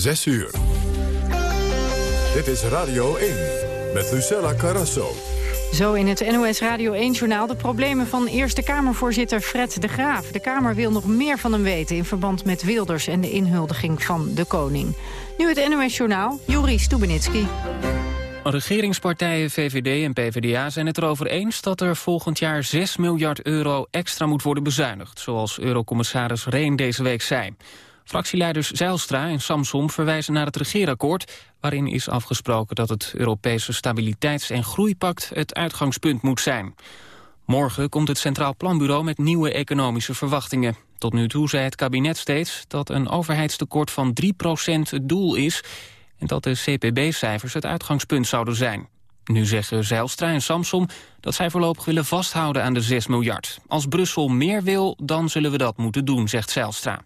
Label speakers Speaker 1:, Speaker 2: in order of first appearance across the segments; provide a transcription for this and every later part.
Speaker 1: 6 uur. Dit is Radio 1 met Lucella Carrasso.
Speaker 2: Zo in het NOS Radio 1-journaal de problemen van Eerste Kamervoorzitter Fred de Graaf. De Kamer wil nog meer van hem weten in verband met Wilders en de inhuldiging van de koning. Nu het NOS-journaal, Juri Stubenitski.
Speaker 3: Regeringspartijen VVD en PvdA zijn het erover eens dat er volgend jaar 6 miljard euro extra moet worden bezuinigd, zoals eurocommissaris Reen deze week zei. Fractieleiders Zeilstra en Samsom verwijzen naar het regeerakkoord... waarin is afgesproken dat het Europese Stabiliteits- en Groeipact het uitgangspunt moet zijn. Morgen komt het Centraal Planbureau met nieuwe economische verwachtingen. Tot nu toe zei het kabinet steeds dat een overheidstekort van 3% het doel is... en dat de CPB-cijfers het uitgangspunt zouden zijn. Nu zeggen Zeilstra en Samsom dat zij voorlopig willen vasthouden aan de 6 miljard. Als Brussel meer wil, dan zullen we dat moeten doen, zegt Zeilstra.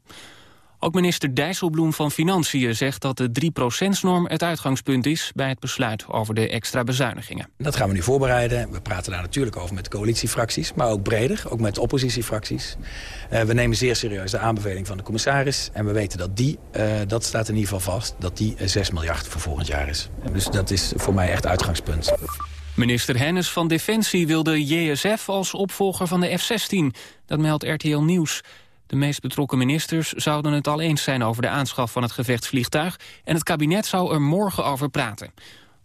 Speaker 3: Ook minister Dijsselbloem van Financiën zegt dat de 3%-norm het uitgangspunt is bij het besluit over de extra bezuinigingen.
Speaker 4: Dat gaan we nu voorbereiden. We praten daar natuurlijk over met de coalitiefracties, maar ook breder, ook met oppositiefracties. Uh, we nemen zeer serieus de aanbeveling van de commissaris en we weten dat die, uh, dat staat in ieder geval vast, dat die 6 miljard voor volgend jaar is. Dus dat is voor mij echt uitgangspunt.
Speaker 3: Minister Hennis van Defensie wil de JSF als opvolger van de F-16. Dat meldt RTL Nieuws. De meest betrokken ministers zouden het al eens zijn over de aanschaf van het gevechtsvliegtuig en het kabinet zou er morgen over praten.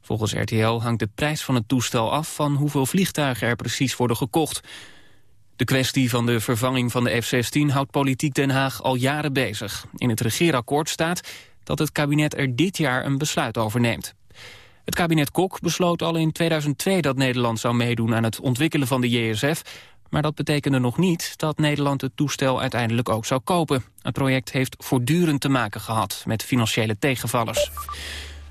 Speaker 3: Volgens RTL hangt de prijs van het toestel af van hoeveel vliegtuigen er precies worden gekocht. De kwestie van de vervanging van de F-16 houdt politiek Den Haag al jaren bezig. In het regeerakkoord staat dat het kabinet er dit jaar een besluit over neemt. Het kabinet Kok besloot al in 2002 dat Nederland zou meedoen aan het ontwikkelen van de JSF... Maar dat betekende nog niet dat Nederland het toestel uiteindelijk ook zou kopen. Het project heeft voortdurend te maken gehad met financiële tegenvallers.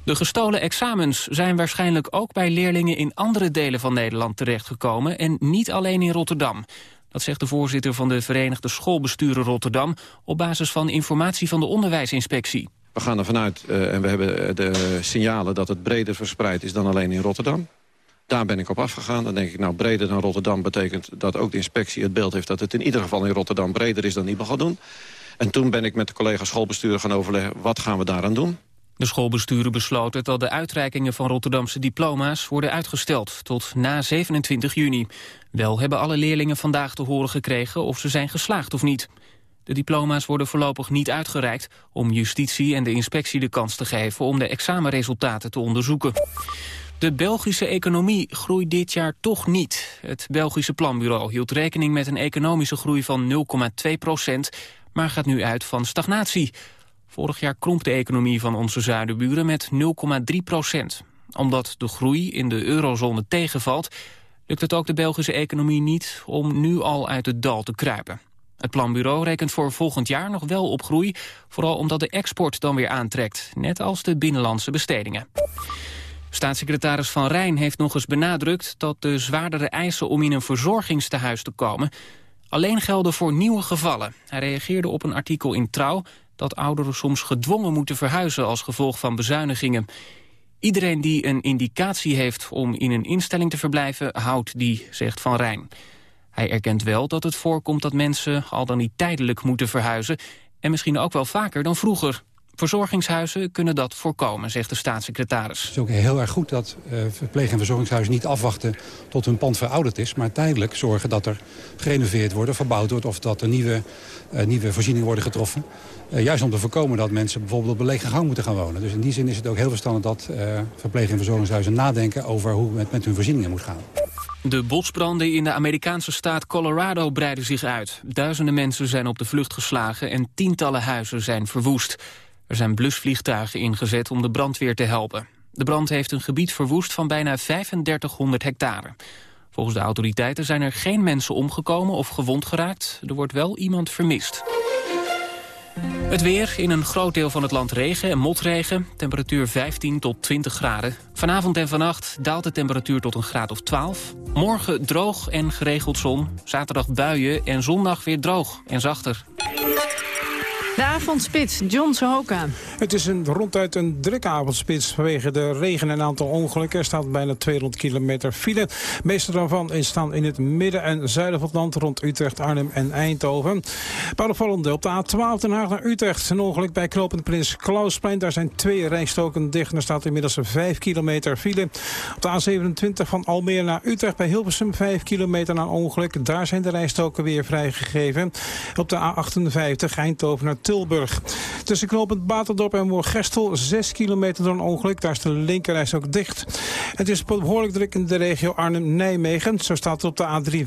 Speaker 3: De gestolen examens zijn waarschijnlijk ook bij leerlingen in andere delen van Nederland terechtgekomen en niet alleen in Rotterdam. Dat zegt de voorzitter van de Verenigde Schoolbesturen Rotterdam op basis van informatie van de onderwijsinspectie.
Speaker 5: We gaan ervan uit uh, en we hebben de signalen dat het breder verspreid is dan alleen in Rotterdam. Daar ben ik op afgegaan. Dan denk ik, nou, breder dan Rotterdam betekent dat ook de inspectie het beeld heeft... dat het in ieder geval in Rotterdam breder is dan Ibel gaat doen. En toen ben ik met de collega schoolbestuur gaan overleggen... wat gaan we daaraan doen?
Speaker 3: De schoolbesturen besloten dat de uitreikingen van Rotterdamse diploma's worden uitgesteld tot na 27 juni. Wel hebben alle leerlingen vandaag te horen gekregen of ze zijn geslaagd of niet. De diploma's worden voorlopig niet uitgereikt om justitie en de inspectie de kans te geven om de examenresultaten te onderzoeken. De Belgische economie groeit dit jaar toch niet. Het Belgische Planbureau hield rekening met een economische groei van 0,2 procent, maar gaat nu uit van stagnatie. Vorig jaar kromp de economie van onze zuidenburen met 0,3 procent. Omdat de groei in de eurozone tegenvalt, lukt het ook de Belgische economie niet om nu al uit het dal te kruipen. Het planbureau rekent voor volgend jaar nog wel op groei, vooral omdat de export dan weer aantrekt, net als de binnenlandse bestedingen. Staatssecretaris Van Rijn heeft nog eens benadrukt dat de zwaardere eisen om in een verzorgingstehuis te komen alleen gelden voor nieuwe gevallen. Hij reageerde op een artikel in Trouw dat ouderen soms gedwongen moeten verhuizen als gevolg van bezuinigingen. Iedereen die een indicatie heeft om in een instelling te verblijven, houdt die, zegt Van Rijn. Hij erkent wel dat het voorkomt dat mensen al dan niet tijdelijk moeten verhuizen... en misschien ook wel vaker dan vroeger. Verzorgingshuizen kunnen dat voorkomen, zegt de staatssecretaris.
Speaker 6: Het is ook heel erg goed dat uh, verpleeg- en verzorgingshuizen niet afwachten tot hun pand verouderd is. Maar tijdelijk zorgen dat er gerenoveerd wordt, verbouwd wordt... of dat er nieuwe, uh, nieuwe voorzieningen worden getroffen. Uh, juist om te voorkomen dat mensen bijvoorbeeld op een lege gang moeten gaan wonen. Dus in die zin is het ook heel verstandig dat verpleeg- en verzorgingshuizen nadenken... over hoe het met hun voorzieningen moet gaan.
Speaker 3: De bosbranden in de Amerikaanse staat Colorado breiden zich uit. Duizenden mensen zijn op de vlucht geslagen en tientallen huizen zijn verwoest. Er zijn blusvliegtuigen ingezet om de brandweer te helpen. De brand heeft een gebied verwoest van bijna 3500 hectare. Volgens de autoriteiten zijn er geen mensen omgekomen of gewond geraakt. Er wordt wel iemand vermist. Het weer, in een groot deel van het land regen en motregen. Temperatuur 15 tot 20 graden. Vanavond en vannacht daalt de temperatuur tot een graad of 12. Morgen droog en geregeld zon. Zaterdag buien en zondag weer droog en zachter.
Speaker 2: De avondspits, John Sohoka.
Speaker 7: Het is een, ronduit een drukke avondspits vanwege de regen en aantal ongelukken. Er staat bijna 200 kilometer file. Meeste daarvan staan in het midden en zuiden van het land rond Utrecht, Arnhem en Eindhoven. Opvallende op de A12 Den Haag naar Utrecht. Een ongeluk bij Knopend Prins Klausplein. Daar zijn twee rijstoken dicht. Er staat inmiddels 5 kilometer file. Op de A27 van Almere naar Utrecht bij Hilversum 5 kilometer na ongeluk. Daar zijn de rijstoken weer vrijgegeven. Op de A58 Eindhoven naar Tilburg. Tussen knooppunt Baterdorp en Moorgestel 6 kilometer door een ongeluk. Daar is de linkerreis ook dicht. Het is behoorlijk druk in de regio Arnhem-Nijmegen. Zo staat het op de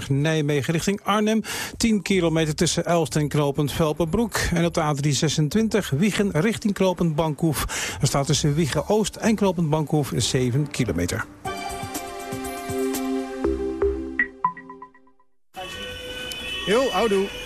Speaker 7: A325 Nijmegen richting Arnhem. 10 kilometer tussen Elst en knooppunt Velpenbroek. En op de A326 Wiegen richting knooppunt Bankhoef. Er staat tussen Wiegen Oost en knooppunt Bankhoef 7 kilometer.
Speaker 8: Jo, houdoe.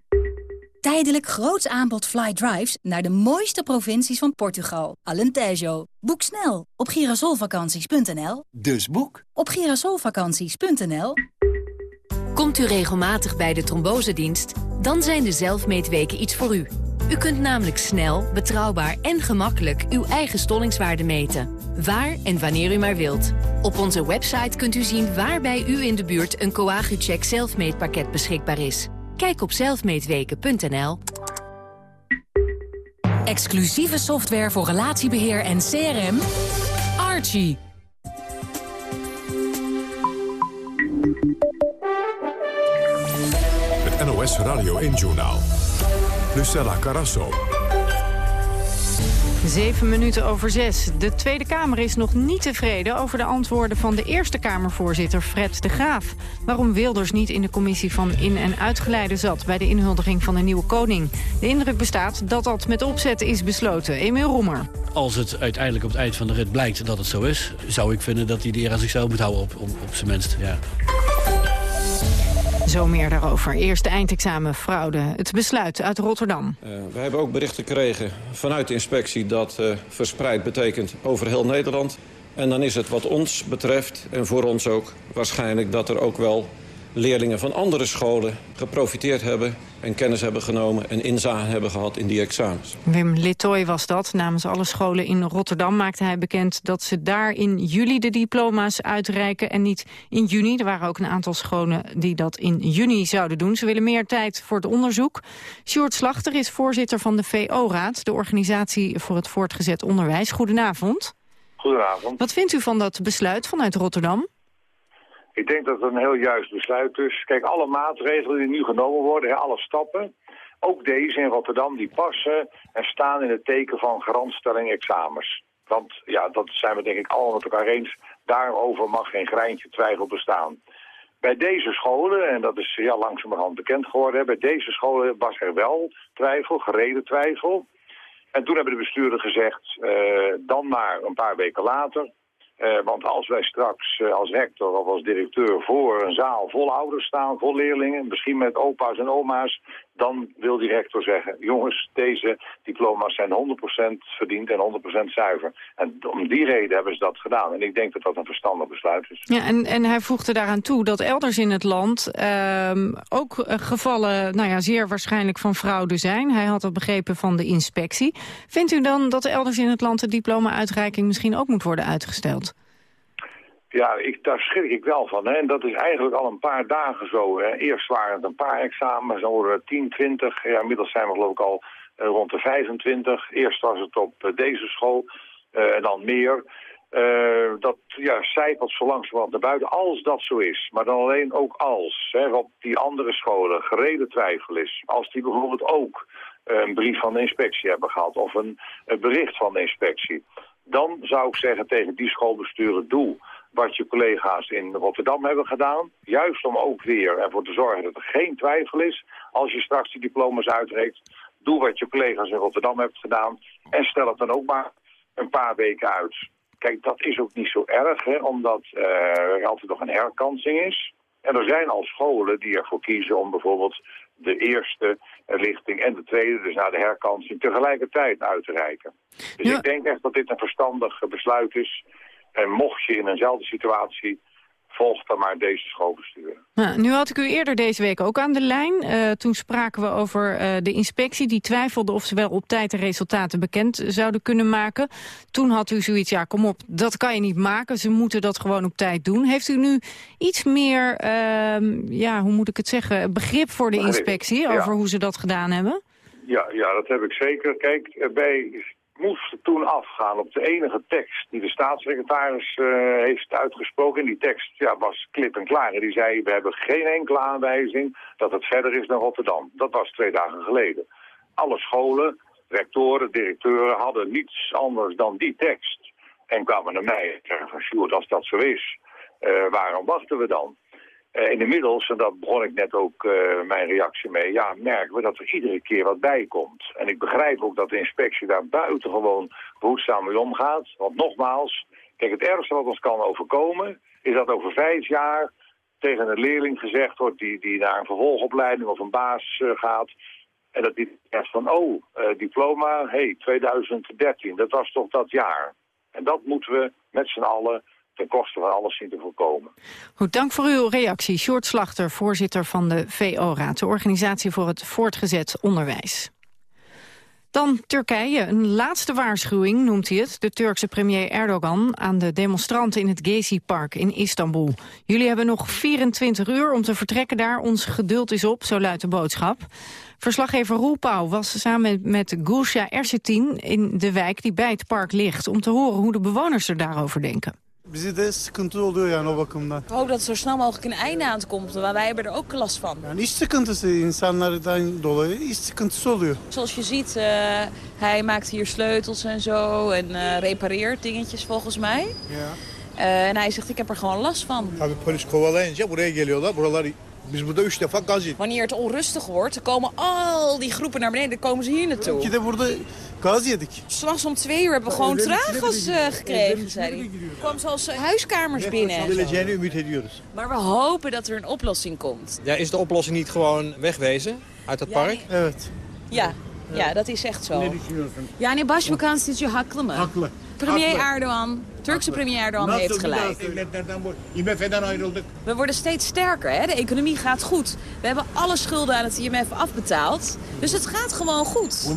Speaker 9: Tijdelijk groots aanbod fly drives naar de mooiste provincies van Portugal. Alentejo. Boek snel op girasolvakanties.nl.
Speaker 10: Dus boek
Speaker 9: op girasolvakanties.nl.
Speaker 11: Komt u regelmatig bij de trombosedienst? Dan zijn de zelfmeetweken iets voor u. U kunt namelijk snel, betrouwbaar en gemakkelijk uw eigen stollingswaarde meten. Waar en wanneer u maar wilt. Op onze website kunt u zien waar bij u in de buurt een Coagucheck zelfmeetpakket beschikbaar is. Kijk op zelfmeetweken.nl.
Speaker 12: Exclusieve software voor relatiebeheer en CRM. Archie.
Speaker 1: Het NOS Radio 1 Journaal. Lucella Carasso.
Speaker 2: Zeven minuten over zes. De Tweede Kamer is nog niet tevreden over de antwoorden van de Eerste Kamervoorzitter Fred de Graaf. Waarom Wilders niet in de commissie van in- en uitgeleide zat bij de inhuldiging van de nieuwe koning. De indruk bestaat dat dat met opzet is besloten. Emiel Roemer.
Speaker 13: Als het uiteindelijk op het eind van de rit blijkt dat het zo is, zou ik vinden dat hij de eer aan zichzelf moet houden op, op, op zijn minst. Ja.
Speaker 2: Zo meer daarover. Eerste eindexamen fraude. Het besluit uit Rotterdam.
Speaker 5: Uh, we hebben ook berichten gekregen vanuit de inspectie... dat uh, verspreid betekent over heel Nederland. En dan is het wat ons betreft, en voor ons ook... waarschijnlijk dat er ook wel leerlingen van andere scholen geprofiteerd hebben... en kennis hebben genomen en inzage hebben gehad in die examens.
Speaker 2: Wim Littoy was dat. Namens alle scholen in Rotterdam maakte hij bekend... dat ze daar in juli de diploma's uitreiken en niet in juni. Er waren ook een aantal scholen die dat in juni zouden doen. Ze willen meer tijd voor het onderzoek. Sjoerd Slachter is voorzitter van de VO-raad... de organisatie voor het voortgezet onderwijs. Goedenavond.
Speaker 14: Goedenavond.
Speaker 2: Wat vindt u van dat besluit vanuit Rotterdam?
Speaker 14: Ik denk dat het een heel juist besluit is. Kijk, alle maatregelen die nu genomen worden, alle stappen, ook deze in Rotterdam, die passen en staan in het teken van garantstelling examens. Want ja, dat zijn we denk ik allemaal met elkaar eens. Daarover mag geen greintje twijfel bestaan. Bij deze scholen, en dat is ja, langzamerhand bekend geworden, bij deze scholen was er wel twijfel, gereden twijfel. En toen hebben de bestuurders gezegd, uh, dan maar een paar weken later, uh, want als wij straks uh, als rector of als directeur voor een zaal vol ouders staan, vol leerlingen, misschien met opa's en oma's, dan wil die rector zeggen, jongens, deze diploma's zijn 100% verdiend en 100% zuiver. En om die reden hebben ze dat gedaan. En ik denk dat dat een verstandig besluit is.
Speaker 2: Ja, en, en hij voegde daaraan toe dat elders in het land uh, ook gevallen, nou ja, zeer waarschijnlijk van fraude zijn. Hij had dat begrepen van de inspectie. Vindt u dan dat elders in het land de diploma-uitreiking misschien ook moet worden uitgesteld?
Speaker 14: Ja, ik, daar schrik ik wel van. Hè. En dat is eigenlijk al een paar dagen zo. Hè. Eerst waren het een paar examens, dan worden er 10, 20. Ja, inmiddels zijn we geloof ik al uh, rond de 25. Eerst was het op uh, deze school uh, en dan meer. dat ja, zijpelt zo langzamerhand naar buiten, als dat zo is. Maar dan alleen ook als. Hè, op die andere scholen gereden twijfel is. Als die bijvoorbeeld ook een brief van de inspectie hebben gehad... of een, een bericht van de inspectie. Dan zou ik zeggen tegen die schoolbesturen, doe wat je collega's in Rotterdam hebben gedaan. Juist om ook weer ervoor te zorgen dat er geen twijfel is als je straks die diploma's uitreikt. Doe wat je collega's in Rotterdam hebben gedaan En stel het dan ook maar een paar weken uit. Kijk, dat is ook niet zo erg, hè, omdat uh, er altijd nog een herkansing is. En er zijn al scholen die ervoor kiezen om bijvoorbeeld de eerste lichting en de tweede, dus na de herkansing, tegelijkertijd uit te reiken. Dus ik denk echt dat dit een verstandig besluit is. En mocht je in eenzelfde situatie volg dan maar deze schoolbestuur.
Speaker 2: Nou, nu had ik u eerder deze week ook aan de lijn. Uh, toen spraken we over uh, de inspectie die twijfelde of ze wel op tijd de resultaten bekend zouden kunnen maken. Toen had u zoiets, ja kom op, dat kan je niet maken. Ze moeten dat gewoon op tijd doen. Heeft u nu iets meer, uh, ja, hoe moet ik het zeggen, begrip voor de inspectie over hoe ze dat gedaan hebben?
Speaker 14: Ja, ja, dat heb ik zeker. Kijk, eh, bij moest toen afgaan op de enige tekst die de staatssecretaris uh, heeft uitgesproken. En die tekst ja, was klip en klaar. Die zei, we hebben geen enkele aanwijzing dat het verder is dan Rotterdam. Dat was twee dagen geleden. Alle scholen, rectoren, directeuren hadden niets anders dan die tekst. En kwamen naar mij en zeggen van, Sjoerd, als dat zo is, uh, waarom wachten we dan? Uh, inmiddels, en dat begon ik net ook uh, mijn reactie mee, ja, merken we dat er iedere keer wat bij komt. En ik begrijp ook dat de inspectie daar buitengewoon behoedzaam mee omgaat. Want nogmaals, kijk, het ergste wat ons kan overkomen, is dat over vijf jaar tegen een leerling gezegd wordt die, die naar een vervolgopleiding of een baas uh, gaat. En dat die zegt van, oh, diploma, hey, 2013, dat was toch dat jaar. En dat moeten we met z'n allen ten koste van alles zien te voorkomen.
Speaker 2: Goed, dank voor uw reactie. Short Slachter, voorzitter van de VO-raad, de Organisatie voor het Voortgezet Onderwijs. Dan Turkije, een laatste waarschuwing noemt hij het. De Turkse premier Erdogan aan de demonstranten in het Gezi-park in Istanbul. Jullie hebben nog 24 uur om te vertrekken daar. Ons geduld is op, zo luidt de boodschap. Verslaggever Roel Pauw was samen met Gulsha Ersetin in de wijk die bij het park ligt... om te horen hoe de bewoners er daarover denken.
Speaker 10: Bize de sıkıntı oluyor yani o bakımdan.
Speaker 15: Ik hoop dat er zo snel mogelijk een einde aan komt, want wij hebben er ook last van.
Speaker 10: Yani iş sıkıntısı insanlardan dolayı iş sıkıntısı oluyor.
Speaker 15: Zoals je ziet, uh, hij maakt hier sleutels en zo en uh, repareert dingetjes volgens mij.
Speaker 10: Ja.
Speaker 15: Uh, en hij zegt, ik heb er gewoon last van.
Speaker 10: Tabii polis kovalayınca buraya geliyorlar. Buralar
Speaker 15: Wanneer het onrustig wordt, dan komen al die groepen naar beneden. Dan komen ze hier naartoe. S'nachts om twee uur hebben we gewoon traangas uh, gekregen, zei hij. Er kwam zelfs uh, huiskamers binnen. Maar we hopen dat er een oplossing komt.
Speaker 16: Ja, is de oplossing niet gewoon wegwezen uit het park?
Speaker 10: Ja, evet.
Speaker 15: Ja, ja, dat is echt zo. Yani başbakan sizce haklı mı?
Speaker 10: Haklı.
Speaker 15: Premier Erdogan, Turkse premier Erdogan heeft gelijk. We worden steeds sterker, hè? de economie gaat goed. We hebben alle schulden aan het IMF afbetaald. Dus het gaat gewoon goed.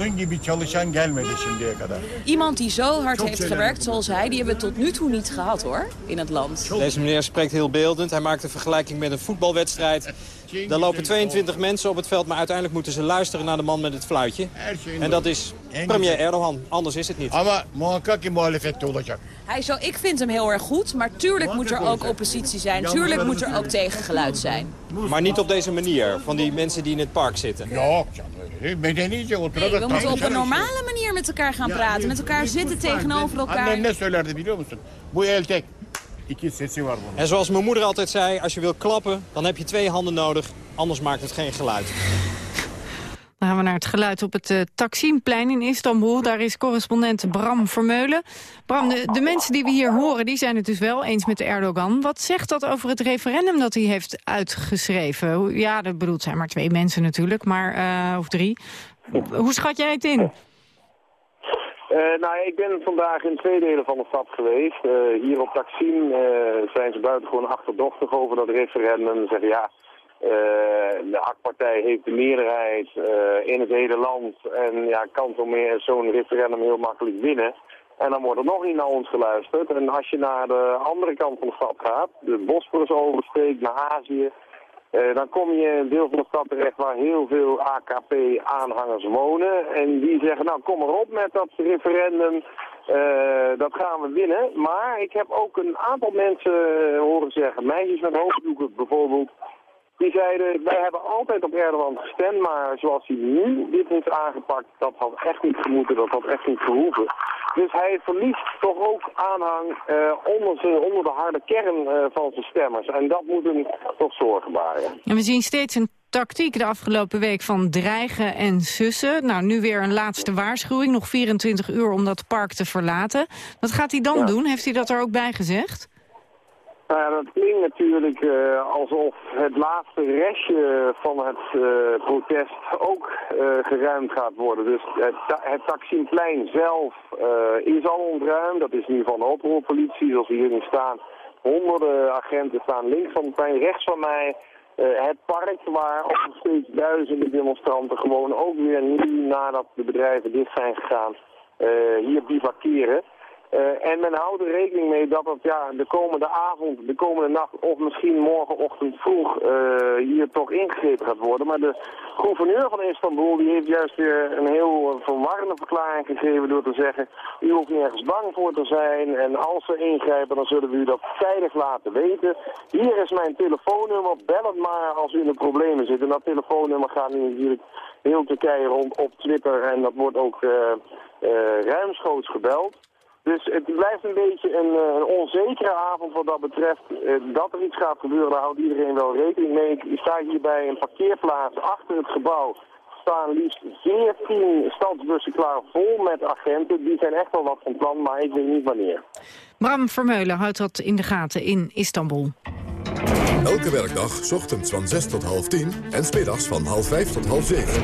Speaker 15: Iemand die zo hard heeft gewerkt zoals hij, die hebben we tot nu toe niet gehad hoor, in het land.
Speaker 16: Deze meneer spreekt heel beeldend. Hij maakt een vergelijking met een voetbalwedstrijd. Daar lopen 22 mensen op het veld, maar uiteindelijk moeten ze luisteren naar de man met het fluitje. En dat is premier Erdogan, anders is het niet.
Speaker 15: Hij zo, ik vind hem heel erg goed, maar tuurlijk moet er ook oppositie zijn. Tuurlijk moet er ook tegengeluid zijn.
Speaker 16: Maar niet op deze manier, van die mensen die in het park zitten.
Speaker 15: Nee, we moeten op een normale manier met elkaar gaan praten. Met elkaar zitten tegenover elkaar.
Speaker 16: En zoals mijn moeder altijd zei, als je wil klappen, dan heb je twee handen nodig. Anders maakt het geen geluid.
Speaker 2: Dan gaan we naar het geluid op het uh, Taksimplein in Istanbul. Daar is correspondent Bram Vermeulen. Bram, de, de, mensen die we hier horen, die zijn het dus wel eens met de Erdogan. Wat zegt dat over het referendum dat hij heeft uitgeschreven? Ja, dat bedoelt zijn maar twee mensen natuurlijk, maar, uh, of drie. Hoe schat jij het in?
Speaker 17: Uh, nou, ik ben vandaag in twee delen van de stad geweest. Uh, hier op Taksim uh, zijn ze buitengewoon achterdochtig over dat referendum. Ze zeggen ja, de AK-partij heeft de meerderheid in het hele land en ja, kan zo'n referendum heel makkelijk winnen. En dan wordt er nog niet naar ons geluisterd. En als je naar de andere kant van de stad gaat, de Bosporus oversteekt naar Azië, uh, dan kom je in een deel van de stad terecht waar heel veel AKP-aanhangers wonen. En die zeggen, nou kom erop met dat referendum, uh, dat gaan we winnen. Maar ik heb ook een aantal mensen horen zeggen, meisjes met hoofddoeken bijvoorbeeld, die zeiden, wij hebben altijd op Erdogan gestemd, maar zoals hij nu dit heeft aangepakt, dat had echt niet gemoeten, dat had echt niet gehoeven. Dus hij verliest toch ook aanhang uh, onder, zijn, onder de harde kern uh, van zijn stemmers. En dat moet hem toch zorgen baren.
Speaker 2: En we zien steeds een tactiek de afgelopen week van dreigen en sussen. Nou, nu weer een laatste waarschuwing. Nog 24 uur om dat park te verlaten. Wat gaat hij dan doen? Heeft hij dat er ook bij gezegd?
Speaker 17: Nou ja, dat klinkt natuurlijk uh, alsof het laatste restje van het uh, protest ook uh, geruimd gaat worden. Dus het, Taksimplein zelf is al ontruimd. Dat is nu van de oproerpolitie, zoals we hier nu staan. Honderden agenten staan links van het plein, rechts van mij. het park waar ook nog steeds duizenden demonstranten gewoon ook weer nu nadat de bedrijven dicht zijn gegaan hier bivakeren. Uh, en men houdt er rekening mee dat het ja, de komende avond, de komende nacht of misschien morgenochtend vroeg uh, hier toch ingegrepen gaat worden. Maar de gouverneur van Istanbul die heeft juist weer een heel verwarrende verklaring gegeven door te zeggen... u hoeft nergens bang voor te zijn en als ze ingrijpen dan zullen we u dat tijdig laten weten. Hier is mijn telefoonnummer, bel het maar als u in de problemen zit. En dat telefoonnummer gaat nu natuurlijk heel Turkije rond op Twitter en dat wordt ook ruimschoots gebeld. Dus het blijft een beetje een, eh, een onzekere avond wat dat betreft. Eh, dat er iets gaat gebeuren, daar houdt iedereen wel rekening mee. Ik sta hier bij een parkeerplaats achter het gebouw. staan liefst 14 stadsbussen klaar vol met agenten. Die zijn echt wel wat van plan, maar ik weet niet wanneer.
Speaker 2: Bram Vermeulen houdt dat in de gaten in Istanbul.
Speaker 1: Elke werkdag, ochtends van 6 tot half 10 en smiddags van half 5 tot half 7.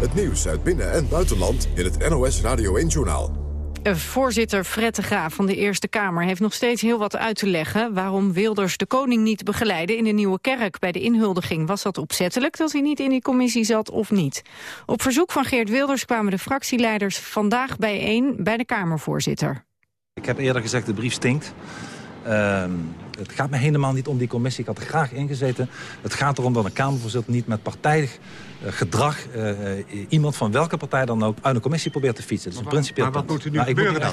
Speaker 1: Het nieuws uit binnen- en buitenland in het NOS Radio 1-journaal.
Speaker 2: Voorzitter Fred Graaf van de Eerste Kamer heeft nog steeds heel wat uit te leggen... waarom Wilders de koning niet begeleidde in de Nieuwe Kerk bij de inhuldiging. Was dat opzettelijk dat hij niet in die commissie zat of niet? Op verzoek van Geert Wilders kwamen de fractieleiders vandaag bijeen bij de Kamervoorzitter.
Speaker 18: Ik heb eerder gezegd, de brief stinkt. Uh, het gaat me helemaal niet om die commissie. Ik had er graag ingezeten. Het gaat erom dat een Kamervoorzitter niet met partijdig uh, gedrag... Uh, iemand van welke partij dan ook uit een commissie probeert te fietsen. Dat is een principieel
Speaker 19: Maar wat moet er nu gebeuren dan?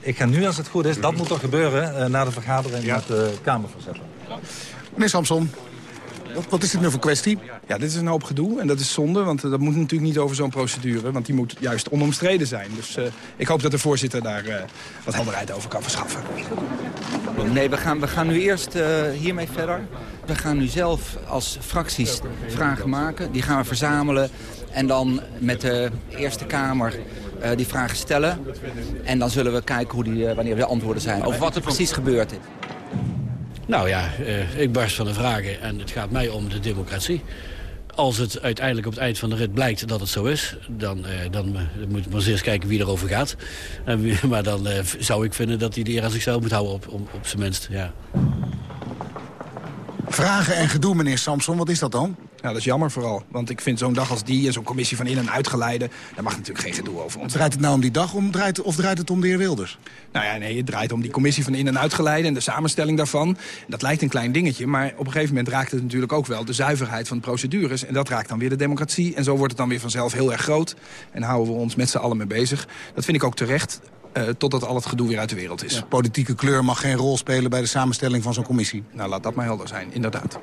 Speaker 18: Ik ga nu, als het goed is, dat moet er gebeuren... na de vergadering ja. met de Kamervoorzitter.
Speaker 19: Meneer Samson, wat, wat, is dit nu voor kwestie?
Speaker 20: Ja, dit is een hoop gedoe en dat is zonde, want dat moet natuurlijk niet over zo'n procedure. Want die moet juist onomstreden zijn. Dus uh, ik hoop dat de voorzitter daar uh, wat helderheid over kan verschaffen.
Speaker 21: Nee, we gaan, we gaan nu eerst uh, hiermee verder. We gaan nu zelf als fracties vragen maken. Die gaan we verzamelen en dan met de Eerste Kamer die vragen stellen. En dan zullen we kijken hoe die, wanneer de antwoorden zijn. Over wat er precies gebeurt.
Speaker 13: Nou ja, uh, ik barst van de vragen en het gaat mij om de democratie. Als het uiteindelijk op het eind van de rit blijkt dat het zo is... dan, uh, dan uh, moet maar eens kijken wie erover gaat. Maar dan zou ik vinden dat hij de eer aan zichzelf moet houden op, op, op zijn minst. Ja.
Speaker 19: Vragen en gedoe, meneer Samson, wat is dat dan?
Speaker 20: Ja, dat is jammer vooral. Want ik vind zo'n dag als die en zo'n commissie van in- en uitgeleide... daar mag natuurlijk geen gedoe over.
Speaker 19: Draait het nou om die dag om, draait, of draait het om de heer Wilders?
Speaker 20: Nou ja, nee, het draait om die commissie van in- en uitgeleide... en de samenstelling daarvan. Dat lijkt een klein dingetje, maar op een gegeven moment raakt het natuurlijk ook wel... de zuiverheid van de procedures. En dat raakt dan weer de democratie. En zo wordt het dan weer vanzelf heel erg groot. En houden we ons met z'n allen mee bezig. Dat vind ik ook terecht. Uh, totdat al het gedoe weer uit de wereld is.
Speaker 19: Ja, politieke kleur mag geen rol spelen bij de samenstelling van zo'n commissie.
Speaker 20: Nou, laat dat maar helder zijn, inderdaad.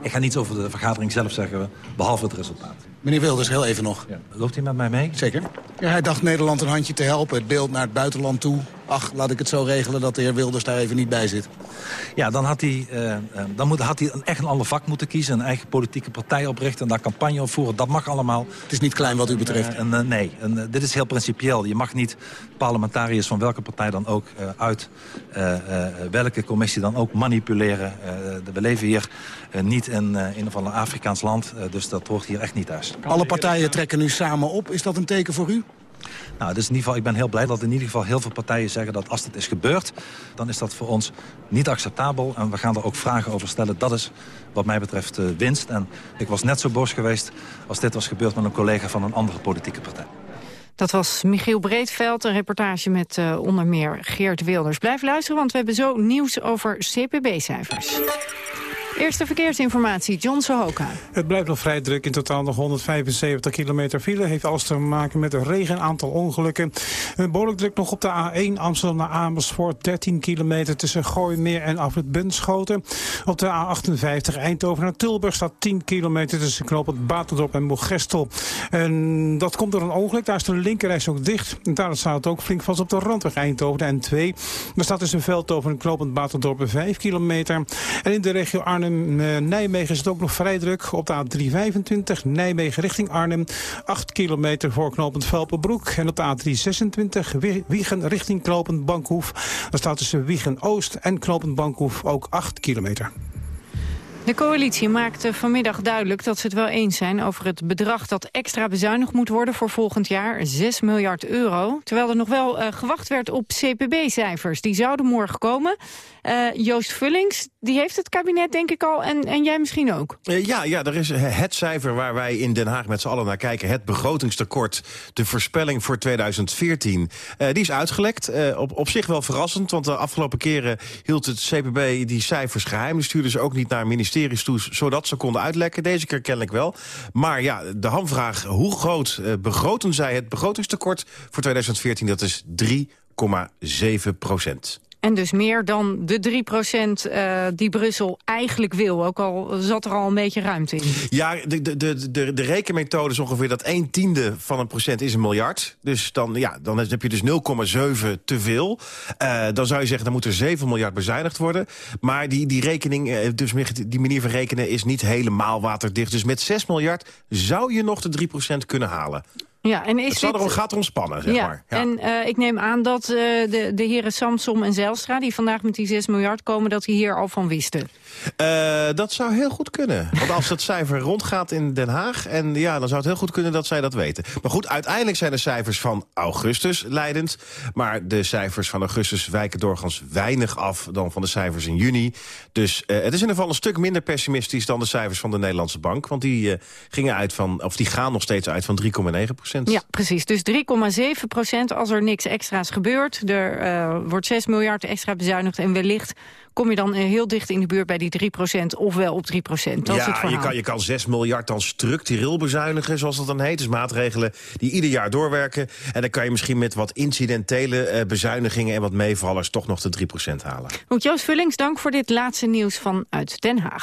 Speaker 18: Ik ga niets over de vergadering zelf zeggen, behalve het resultaat.
Speaker 19: Meneer Wilders, heel even nog.
Speaker 18: Ja. Loopt hij met mij mee?
Speaker 19: Zeker. Ja, hij dacht Nederland een handje te helpen, het beeld naar het buitenland toe. Ach, laat ik het zo regelen dat de heer Wilders daar even niet bij zit.
Speaker 18: Ja, dan had hij, uh, dan moet, had hij een, echt een ander vak moeten kiezen. Een eigen politieke partij oprichten en daar campagne op voeren. Dat mag allemaal.
Speaker 19: Het is niet klein wat u betreft.
Speaker 18: Uh, en, uh, nee, dit is heel principieel. Je mag niet parlementariërs van welke partij dan ook uit welke commissie dan ook manipuleren. we leven hier niet in een of ander Afrikaans land, dus dat hoort hier echt niet thuis.
Speaker 19: Alle partijen trekken nu samen op. Is dat een teken voor u?
Speaker 18: Nou, dus in ieder geval, ik ben heel blij dat in ieder geval heel veel partijen zeggen dat als dit is gebeurd, dan is dat voor ons niet acceptabel. En we gaan er ook vragen over stellen. Dat is wat mij betreft uh, winst. En ik was net zo boos geweest als dit was gebeurd met een collega van een andere politieke partij.
Speaker 2: Dat was Michiel Breedveld, een reportage met uh, onder meer Geert Wilders. Blijf luisteren, want we hebben zo nieuws over CPB-cijfers. Eerste verkeersinformatie, John Sohoka.
Speaker 7: Het blijft nog vrij druk. In totaal nog 175 kilometer file. Heeft alles te maken met een regen aantal ongelukken. Behoorlijk druk nog op de A1 Amsterdam naar Amersfoort. 13 kilometer tussen Gooimeer en Afrit Bunschoten. Op de A58 Eindhoven naar Tilburg staat 10 kilometer tussen knooppunt Baterdorp en Mogestel. En dat komt door een ongeluk. Daar is de linkerreis ook dicht. En daar staat het ook flink vast op de randweg Eindhoven, de N2. Daar staat tussen Veldhoven en knooppunt Baterdorp 5 kilometer. En in de regio Arnhem Arnhem-Nijmegen is het ook nog vrij druk. Op de A325 Nijmegen richting Arnhem. 8 kilometer voor knooppunt Velpenbroek. En op de A326 Wiegen richting knooppunt Bankhoef. Dan staat tussen Wiegen Oost en knooppunt Bankhoef ook 8 kilometer.
Speaker 2: De coalitie maakte vanmiddag duidelijk dat ze het wel eens zijn over het bedrag dat extra bezuinigd moet worden voor volgend jaar, 6 miljard euro. Terwijl er nog wel uh, gewacht werd op CPB-cijfers. Die zouden morgen komen. Uh, Joost Vullings, die heeft het kabinet denk ik al en, en jij misschien ook.
Speaker 22: Uh, ja, ja, er is het cijfer waar wij in Den Haag met z'n allen naar kijken. Het begrotingstekort, de voorspelling voor 2014. die is uitgelekt. op, op zich wel verrassend, want de afgelopen keren hield het CPB die cijfers geheim. Die stuurde ze ook niet naar ministeries toe... zodat ze konden uitlekken. Deze keer kennelijk wel. Maar ja, de hamvraag, hoe groot begroten zij het begrotingstekort voor 2014? Dat is 3,7 procent.
Speaker 2: En dus meer dan de 3% uh, die Brussel eigenlijk wil. Ook al zat er al een beetje ruimte in.
Speaker 22: Ja, de, de, de, de, rekenmethode is ongeveer dat 1 tiende van een procent is een miljard. Dus dan, ja, dan heb je dus 0,7 te veel. Uh, dan zou je zeggen, dan moet er 7 miljard bezuinigd worden. Maar die, die rekening, uh, dus die manier van rekenen is niet helemaal waterdicht. Dus met 6 miljard zou je nog de 3% kunnen halen.
Speaker 2: Ja, en is
Speaker 22: het erom, gaat erom spannen, zeg
Speaker 2: ja,
Speaker 22: maar.
Speaker 2: Ja. En uh, ik neem aan dat uh, de, de heren Samsom en Zelstra... die vandaag met die 6 miljard komen, dat die hier al van wisten.
Speaker 22: Uh, dat zou heel goed kunnen. Want als dat cijfer rondgaat in Den Haag... En ja, dan zou het heel goed kunnen dat zij dat weten. Maar goed, uiteindelijk zijn de cijfers van augustus leidend. Maar de cijfers van augustus wijken doorgaans weinig af... dan van de cijfers in juni. Dus het is in ieder geval een stuk minder pessimistisch... dan de cijfers van de Nederlandse Bank. Want die, gingen uit van, of die gaan nog steeds uit van 3,9 procent.
Speaker 2: Ja, precies. Dus 3,7 procent als er niks extra's gebeurt. Er uh, wordt 6 miljard extra bezuinigd en wellicht kom je dan heel dicht in de buurt bij die 3 procent, ofwel op 3 procent. Dat
Speaker 22: ja,
Speaker 2: is het
Speaker 22: je kan, je kan 6 miljard dan structureel bezuinigen, zoals dat dan heet. Dus maatregelen die ieder jaar doorwerken. En dan kan je misschien met wat incidentele uh, bezuinigingen en wat meevallers toch nog de 3 procent halen.
Speaker 2: Goed, Joost Vullings, dank voor dit laatste nieuws vanuit Den Haag.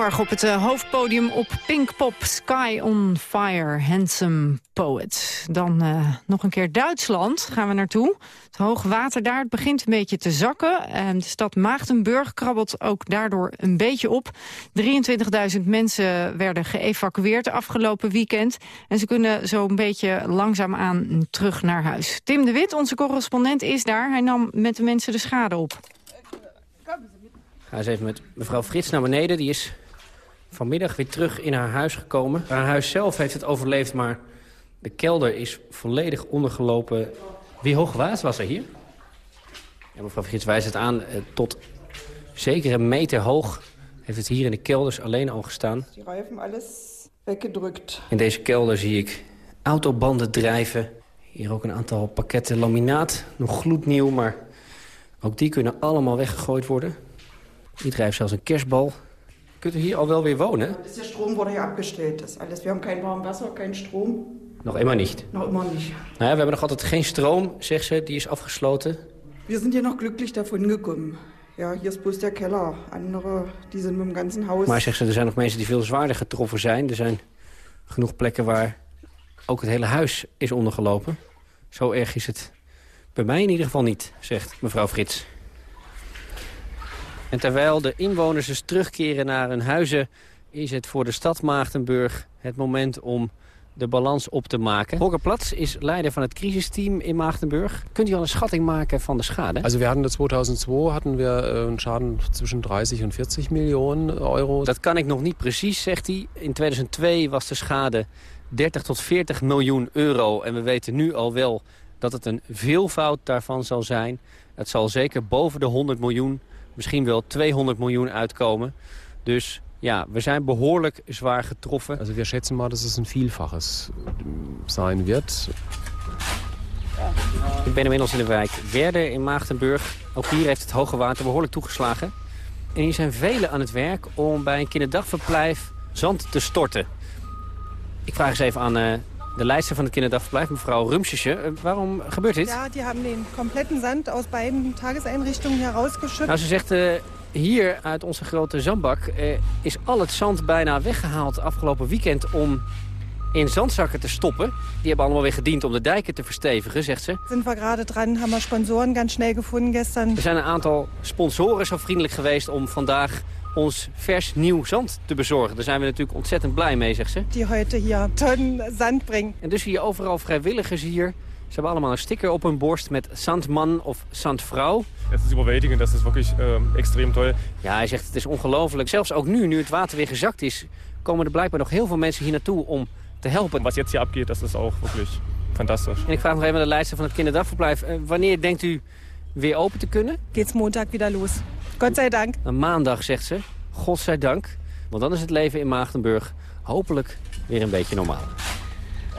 Speaker 2: Op het uh, hoofdpodium op Pinkpop Sky on Fire, Handsome Poet. Dan uh, nog een keer Duitsland gaan we naartoe. Het hoge water daar het begint een beetje te zakken. En de stad Maagdenburg krabbelt ook daardoor een beetje op. 23.000 mensen werden geëvacueerd afgelopen weekend. En ze kunnen zo een beetje langzaamaan terug naar huis. Tim de Wit, onze correspondent, is daar. Hij nam met de mensen de schade op.
Speaker 23: Ga eens even met mevrouw Frits naar beneden. Die is vanmiddag weer terug in haar huis gekomen. Haar huis zelf heeft het overleefd, maar de kelder is volledig ondergelopen. Wie hoog waas was er hier? Ja, mevrouw Frits wijst het aan. Eh, tot zeker een meter hoog heeft het hier in de kelders alleen al gestaan.
Speaker 24: Die Reifen alles weggedrukt.
Speaker 23: In deze kelder zie ik autobanden drijven. Hier ook een aantal pakketten laminaat. Nog gloednieuw, maar ook die kunnen allemaal weggegooid worden. Iedereen heeft zelfs een kerstbal. Kunt u hier al wel weer wonen?
Speaker 24: De stroom wordt hier afgesteld. Dat is alles. We hebben geen warm wasser, geen stroom.
Speaker 23: Nog immer niet?
Speaker 24: Nog immer niet.
Speaker 23: Nou ja, we hebben nog altijd geen stroom, zegt ze. Die is afgesloten.
Speaker 24: We zijn hier nog gelukkig davon gekomen. Ja, hier is bloß der Keller. Andere, die zijn met het ganzen huis.
Speaker 23: Maar zegt ze, er zijn nog mensen die veel zwaarder getroffen zijn. Er zijn genoeg plekken waar ook het hele huis is ondergelopen. Zo erg is het bij mij in ieder geval niet, zegt mevrouw Frits. En terwijl de inwoners dus terugkeren naar hun huizen... is het voor de stad Maagdenburg het moment om de balans op te maken. Holger Platz is leider van het crisisteam in Maagdenburg. Kunt u al een schatting maken van de schade?
Speaker 25: Also we hadden in 2002 hadden we een schade tussen 30 en 40 miljoen euro.
Speaker 23: Dat kan ik nog niet precies, zegt hij. In 2002 was de schade 30 tot 40 miljoen euro. En we weten nu al wel dat het een veelvoud daarvan zal zijn. Het zal zeker boven de 100 miljoen misschien wel 200 miljoen uitkomen. Dus ja, we zijn behoorlijk zwaar getroffen.
Speaker 25: Also we schätzen maar dat het een Vielfaches zijn wird.
Speaker 23: Ik ben inmiddels in de wijk Werder in Maagdenburg. Ook hier heeft het hoge water behoorlijk toegeslagen. En hier zijn velen aan het werk om bij een kinderdagverblijf zand te storten. Ik vraag eens even aan uh, de leidster van het kinderdagverblijf, mevrouw Rumsjesje. Uh, waarom gebeurt dit?
Speaker 24: Ja, die hebben den kompletten zand uit beide tageseinrichtungen herausgeschüttet.
Speaker 23: Nou, ze zegt, uh, hier uit onze grote zandbak is al het zand bijna weggehaald afgelopen weekend om in zandzakken te stoppen. Die hebben allemaal weer gediend om de dijken te verstevigen, zegt ze.
Speaker 24: Zijn we gerade dran, hebben we sponsoren ganz snel gevonden gestern.
Speaker 23: Er zijn een aantal sponsoren zo vriendelijk geweest om vandaag ons vers nieuw zand te bezorgen. Daar zijn we natuurlijk ontzettend blij mee, zegt ze.
Speaker 24: Die heute hier tonnen zand brengen.
Speaker 23: En dus zie je overal vrijwilligers hier. Ze hebben allemaal een sticker op hun borst met Zandman of Zandvrouw.
Speaker 25: Het is overwältigend, dat is wirklich uh, extreem toll.
Speaker 23: Ja, hij zegt het is ongelooflijk. Zelfs ook nu, nu het water weer gezakt is, komen er blijkbaar nog heel veel mensen hier naartoe om te helpen.
Speaker 25: Wat jetzt hier abgeht, dat is ook wirklich fantastisch.
Speaker 23: En ik vraag nog even aan de leidster van het kinderdagverblijf. Uh, wanneer denkt u weer open te kunnen?
Speaker 24: Geht's maandag weer los. Godzijdank.
Speaker 23: Een maandag, zegt ze. Godzijdank. Want dan is het leven in Maagdenburg hopelijk weer een beetje normaal.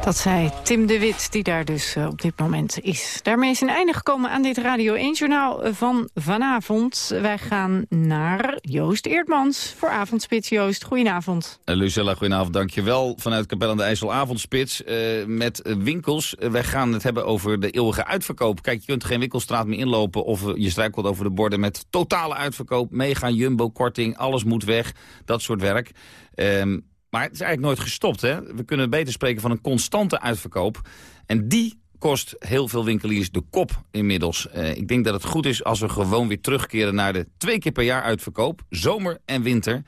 Speaker 2: Dat zei Tim de Wit, die daar dus uh, op dit moment is. Daarmee is een einde gekomen aan dit Radio 1-journaal van vanavond. Wij gaan naar Joost Eertmans voor Avondspits. Joost, goedenavond.
Speaker 26: Uh, Lucella, goedenavond. Dankjewel. Vanuit Kapel aan de IJssel Avondspits uh, met winkels. wij gaan het hebben over de eeuwige uitverkoop. Kijk, je kunt geen winkelstraat meer inlopen of je struikelt over de borden met totale uitverkoop. Mega jumbo-korting, alles moet weg. Dat soort werk. Um, maar het is eigenlijk nooit gestopt. Hè? We kunnen beter spreken van een constante uitverkoop. En die kost heel veel winkeliers de kop inmiddels. Uh, ik denk dat het goed is als we gewoon weer terugkeren naar de twee keer per jaar uitverkoop. Zomer en winter.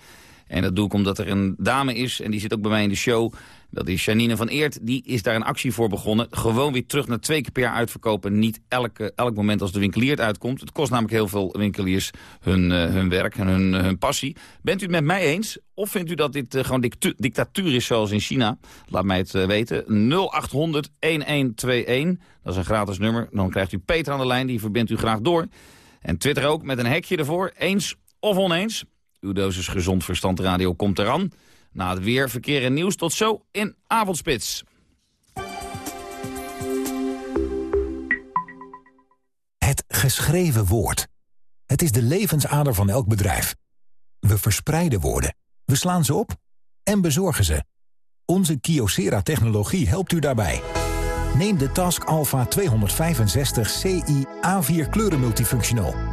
Speaker 26: En dat doe ik omdat er een dame is, en die zit ook bij mij in de show... Dat is Janine van Eert, die is daar een actie voor begonnen. Gewoon weer terug naar twee keer per jaar uitverkopen. Niet elke, elk moment als de winkelier uitkomt. Het kost namelijk heel veel winkeliers hun, uh, hun werk en hun, hun passie. Bent u het met mij eens? Of vindt u dat dit uh, gewoon dictatuur is zoals in China? Laat mij het uh, weten. 0800-1121. Dat is een gratis nummer. Dan krijgt u Peter aan de lijn, die verbindt u graag door. En Twitter ook met een hekje ervoor. Eens of oneens. Uw dosis gezond verstand radio komt eraan. Na het weer, verkeer en nieuws tot zo in Avondspits.
Speaker 27: Het geschreven woord. Het is de levensader van elk bedrijf. We verspreiden woorden, we slaan ze op en bezorgen ze. Onze Kyocera-technologie helpt u daarbij. Neem de Task Alpha 265 CI A4 kleuren multifunctional.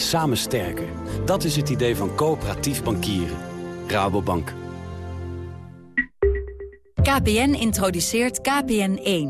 Speaker 13: Samen sterker. Dat is het idee van coöperatief bankieren. Rabobank.
Speaker 28: KPN introduceert KPN1.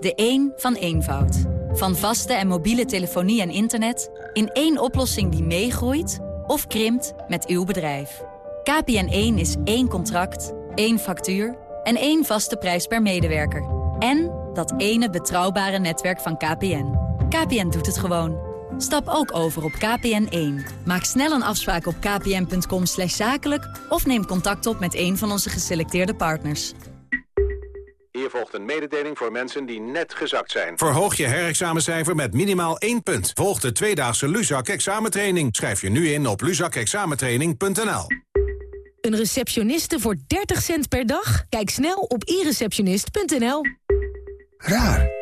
Speaker 28: De 1 van eenvoud. Van vaste en mobiele telefonie en internet... in één oplossing die meegroeit of krimpt met uw bedrijf. KPN1 is één contract, één factuur en één vaste prijs per medewerker. En dat ene betrouwbare netwerk van KPN. KPN doet het gewoon. Stap ook over op KPN1. Maak snel een afspraak op kpn.com zakelijk... of neem contact op met een van onze geselecteerde partners.
Speaker 29: Hier volgt een mededeling voor mensen die net gezakt zijn.
Speaker 30: Verhoog je herexamencijfer met minimaal 1 punt. Volg de tweedaagse Luzak examentraining. Schrijf je nu in op luzakexamentraining.nl.
Speaker 11: Een receptioniste voor 30 cent per dag? Kijk snel op ireceptionist.nl.
Speaker 31: Raar.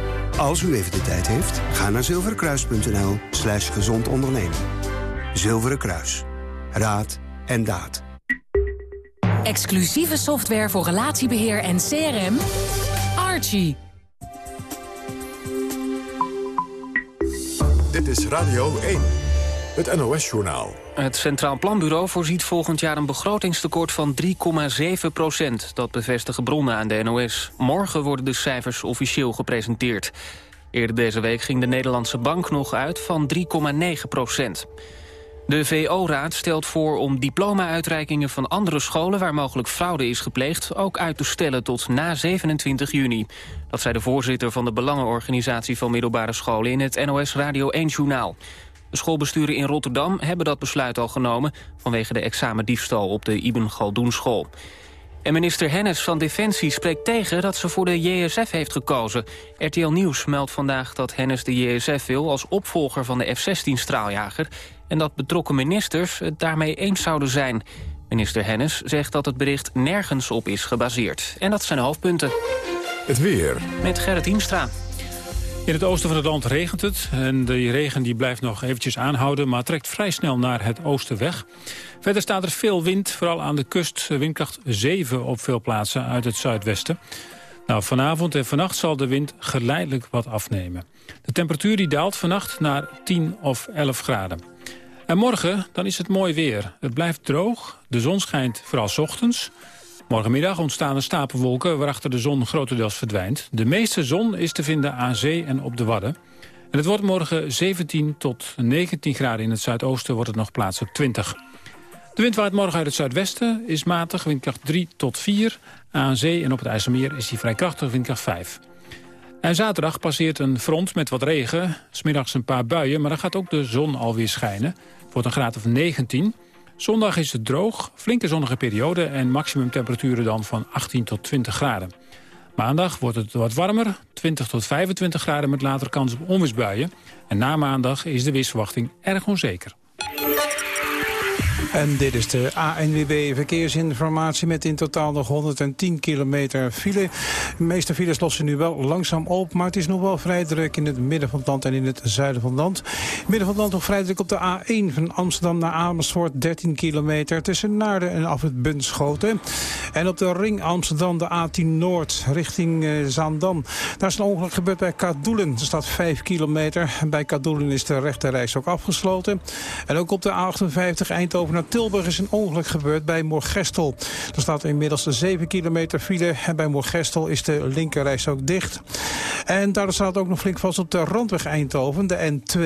Speaker 31: Als u even de tijd heeft, ga naar zilverenkruis.nl slash gezond ondernemen. Zilveren Kruis. Raad en daad.
Speaker 11: Exclusieve software voor relatiebeheer en CRM. Archie.
Speaker 1: Dit is Radio 1, het NOS-journaal.
Speaker 3: Het Centraal Planbureau voorziet volgend jaar een begrotingstekort van 3,7 procent. Dat bevestigen bronnen aan de NOS. Morgen worden de cijfers officieel gepresenteerd. Eerder deze week ging de Nederlandse Bank nog uit van 3,9 procent. De VO-raad stelt voor om diploma-uitreikingen van andere scholen... waar mogelijk fraude is gepleegd, ook uit te stellen tot na 27 juni. Dat zei de voorzitter van de Belangenorganisatie van Middelbare Scholen... in het NOS Radio 1-journaal. De schoolbesturen in Rotterdam hebben dat besluit al genomen... vanwege de examendiefstal op de Ibn Galdoen school. En minister Hennis van Defensie spreekt tegen dat ze voor de JSF heeft gekozen. RTL Nieuws meldt vandaag dat Hennis de JSF wil als opvolger van de F-16-straaljager... en dat betrokken ministers het daarmee eens zouden zijn. Minister Hennis zegt dat het bericht nergens op is gebaseerd. En dat zijn de hoofdpunten.
Speaker 1: Het weer.
Speaker 3: Met Gerrit Hiemstra.
Speaker 32: In het oosten van het land regent het. En die regen die blijft nog eventjes aanhouden... maar trekt vrij snel naar het oosten weg. Verder staat er veel wind, vooral aan de kust. Windkracht 7 op veel plaatsen uit het zuidwesten. Nou, vanavond en vannacht zal de wind geleidelijk wat afnemen. De temperatuur die daalt vannacht naar 10 of 11 graden. En morgen dan is het mooi weer. Het blijft droog, de zon schijnt vooral ochtends... Morgenmiddag ontstaan er stapelwolken waarachter de zon grotendeels verdwijnt. De meeste zon is te vinden aan zee en op de Wadden. En het wordt morgen 17 tot 19 graden. In het zuidoosten wordt het nog plaatselijk 20. De wind waait morgen uit het zuidwesten, is matig, windkracht 3 tot 4. Aan zee en op het IJsselmeer is die vrij krachtig, windkracht 5. En zaterdag passeert een front met wat regen. Smiddags een paar buien, maar dan gaat ook de zon alweer schijnen. Het wordt een graad of 19. Zondag is het droog, flinke zonnige periode... en maximumtemperaturen dan van 18 tot 20 graden. Maandag wordt het wat warmer, 20 tot 25 graden... met later kans op onweersbuien. En na maandag is de weersverwachting erg onzeker.
Speaker 7: En dit is de ANWB verkeersinformatie met in totaal nog 110 kilometer file. De meeste files lossen nu wel langzaam op, maar het is nog wel vrij druk in het midden van het land en in het zuiden van het land. Midden van het land nog vrij druk op de A1 van Amsterdam naar Amersfoort, 13 kilometer tussen Naarden en af het Bunschoten. En op de ring Amsterdam de A10 Noord richting uh, Zaandam. Daar is een ongeluk gebeurd bij Kadoelen. Er staat 5 kilometer. Bij Kadoelen is de rechterreis ook afgesloten. En ook op de A58 Eindhoven Tilburg is een ongeluk gebeurd bij Moorgestel. Er staat inmiddels 7 kilometer file. En bij Moorgestel is de linkerreis ook dicht. En daar staat ook nog flink vast op de randweg Eindhoven, de N2.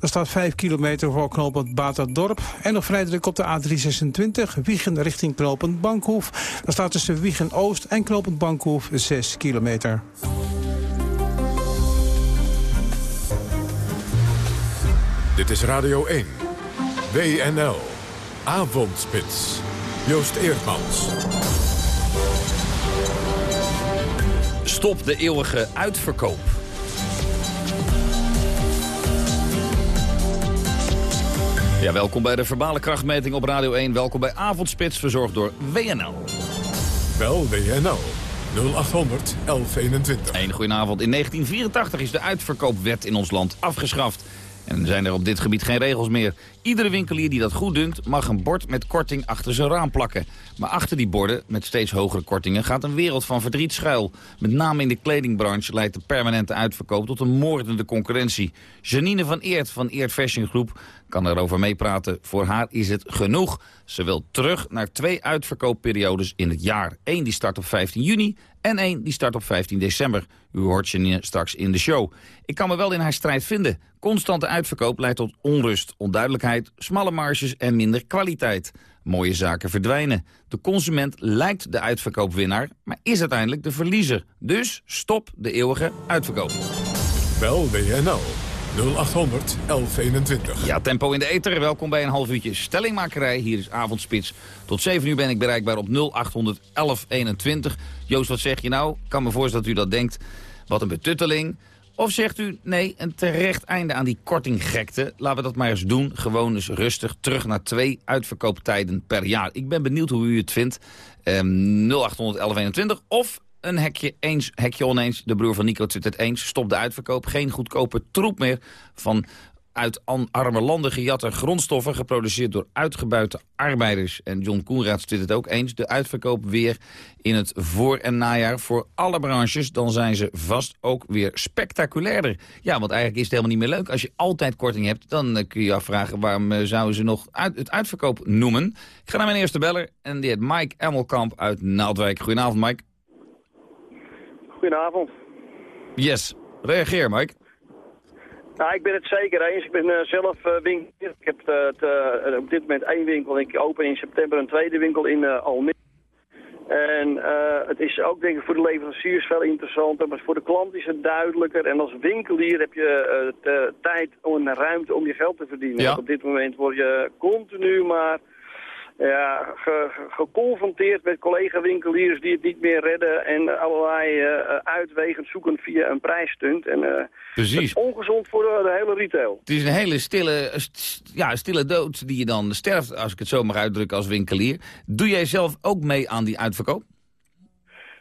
Speaker 7: Er staat 5 kilometer voor knooppunt Baterdorp. En nog vrij op de A326, Wiegen richting knooppunt Bankhoef. Daar staat tussen Wiegen Oost en knooppunt Bankhoef 6 kilometer.
Speaker 1: Dit is Radio 1. WNL. Avondspits. Joost Eerdmans.
Speaker 26: Stop de eeuwige uitverkoop. Ja, welkom bij de verbale krachtmeting op Radio 1. Welkom bij Avondspits, verzorgd door WNL.
Speaker 1: Bel WNL 0800 1121.
Speaker 26: Een goedenavond. In 1984 is de uitverkoopwet in ons land afgeschaft. En zijn er op dit gebied geen regels meer. Iedere winkelier die dat goed dunkt mag een bord met korting achter zijn raam plakken. Maar achter die borden met steeds hogere kortingen gaat een wereld van verdriet schuil. Met name in de kledingbranche leidt de permanente uitverkoop tot een moordende concurrentie. Janine van Eert van Eert Fashion Group kan erover meepraten. Voor haar is het genoeg. Ze wil terug naar twee uitverkoopperiodes in het jaar. Eén die start op 15 juni en één die start op 15 december. U hoort Janine straks in de show. Ik kan me wel in haar strijd vinden. Constante uitverkoop leidt tot onrust, onduidelijkheid, smalle marges en minder kwaliteit. Mooie zaken verdwijnen. De consument lijkt de uitverkoopwinnaar, maar is uiteindelijk de verliezer. Dus stop de eeuwige uitverkoop.
Speaker 1: Bel WNL 0800 1121.
Speaker 26: Ja, tempo in de ether. Welkom bij een half uurtje stellingmakerij. Hier is Avondspits. Tot 7 uur ben ik bereikbaar op 0800 1121. Joost, wat zeg je nou? Kan me voorstellen dat u dat denkt. Wat een betutteling. Of zegt u, nee, een terecht einde aan die kortinggekte. Laten we dat maar eens doen. Gewoon eens rustig terug naar twee uitverkooptijden per jaar. Ik ben benieuwd hoe u het vindt. Um, 0800 1121 of een hekje eens, hekje oneens. De broer van Nico het eens. Stop de uitverkoop. Geen goedkope troep meer van uit arme landen gejatte grondstoffen... geproduceerd door uitgebuite arbeiders. En John Koenraad zit het ook eens. De uitverkoop weer in het voor- en najaar voor alle branches... dan zijn ze vast ook weer spectaculairder. Ja, want eigenlijk is het helemaal niet meer leuk. Als je altijd korting hebt, dan eh, kun je je afvragen... waarom uh, zouden ze nog het uitverkoop noemen. Ik ga naar mijn eerste beller en die heet Mike Emmelkamp uit Naaldwijk. Goedenavond, Mike.
Speaker 33: Goedenavond.
Speaker 26: Yes. Reageer, Mike.
Speaker 33: Nou, ik ben het zeker eens. Ik ben uh, zelf uh, winkelier. Ik heb uh, op dit moment één winkel. Ik open in september een tweede winkel in Almere. En het is ook denk ik voor de leveranciers veel interessanter, maar voor de klant is het duidelijker. En als winkelier heb je de tijd en ruimte om je geld te verdienen.
Speaker 26: Ja.
Speaker 33: Op dit moment word je continu maar ja, ge, geconfronteerd met collega-winkeliers die het niet meer redden en allerlei uh, uitwegen zoeken via een prijsstunt. En, uh,
Speaker 26: Precies.
Speaker 33: Het is ongezond voor de, de, hele retail.
Speaker 26: Het is een hele stille, ja, stille dood die je dan sterft, als ik het zo mag uitdrukken als winkelier. Doe jij zelf ook mee aan die uitverkoop?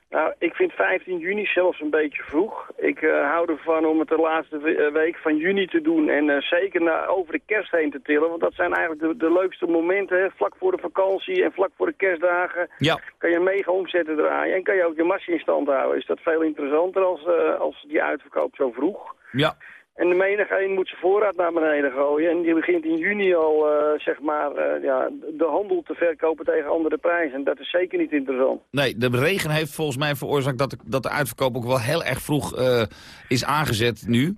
Speaker 33: Nou, ik vind 15 juni zelfs een beetje vroeg. Ik uh, hou ervan om het de laatste week van juni te doen en uh, zeker naar, over de kerst heen te tillen. Want dat zijn eigenlijk de, de leukste momenten, hè? vlak voor de vakantie en vlak voor de kerstdagen.
Speaker 26: Ja.
Speaker 33: Kan je mega omzetten draaien en kan je ook je massa in stand houden. Is dat veel interessanter als, uh, als die uitverkoop zo vroeg.
Speaker 26: Ja.
Speaker 33: En de menigeen moet zijn voorraad naar beneden gooien. En die begint in juni al, uh, zeg maar, uh, ja, de handel te verkopen tegen andere prijzen. En dat is zeker niet interessant.
Speaker 26: Nee, de regen heeft volgens mij veroorzaakt dat de, dat de uitverkoop ook wel heel erg vroeg uh, is aangezet nu.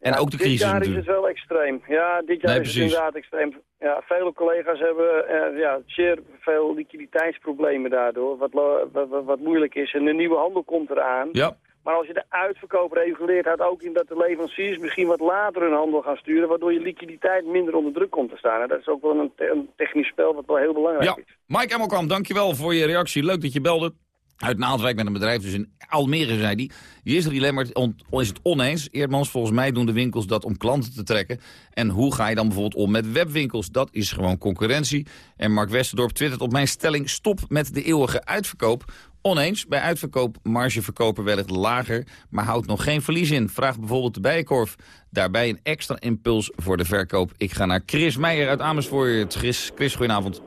Speaker 26: En
Speaker 33: ja,
Speaker 26: ook de crisis
Speaker 33: Dit jaar
Speaker 26: natuurlijk.
Speaker 33: is het wel extreem. Ja, dit jaar
Speaker 26: Nee,
Speaker 33: is het inderdaad extreem. Ja, vele collega's hebben ja, zeer veel liquiditeitsproblemen daardoor. Wat, wat, wat, wat moeilijk is. En de nieuwe handel komt eraan.
Speaker 26: Ja.
Speaker 33: Maar als je de uitverkoop reguleert, houdt ook in dat de leveranciers misschien wat later hun handel gaan sturen, waardoor je liquiditeit minder onder druk komt te staan. En dat is ook wel een, te een technisch spel wat wel heel belangrijk
Speaker 26: Ja,
Speaker 33: is.
Speaker 26: Mike Emmelkamp, dankjewel voor je reactie. Leuk dat je belde. uit Naaldwijk met een bedrijf, dus in Almere, zei hij. Jisri Lemmert on, is het oneens. Eerdmans, volgens mij doen de winkels dat om klanten te trekken. En hoe ga je dan bijvoorbeeld om met webwinkels? Dat is gewoon concurrentie. En Mark Westerdorp twittert op mijn stelling... stop met de eeuwige uitverkoop. Oneens, bij uitverkoop margeverkoper wellicht lager... maar houdt nog geen verlies in. Vraag bijvoorbeeld de Bijenkorf. Daarbij een extra impuls voor de verkoop. Ik ga naar Chris Meijer uit Amersfoort. Chris, Chris goedenavond.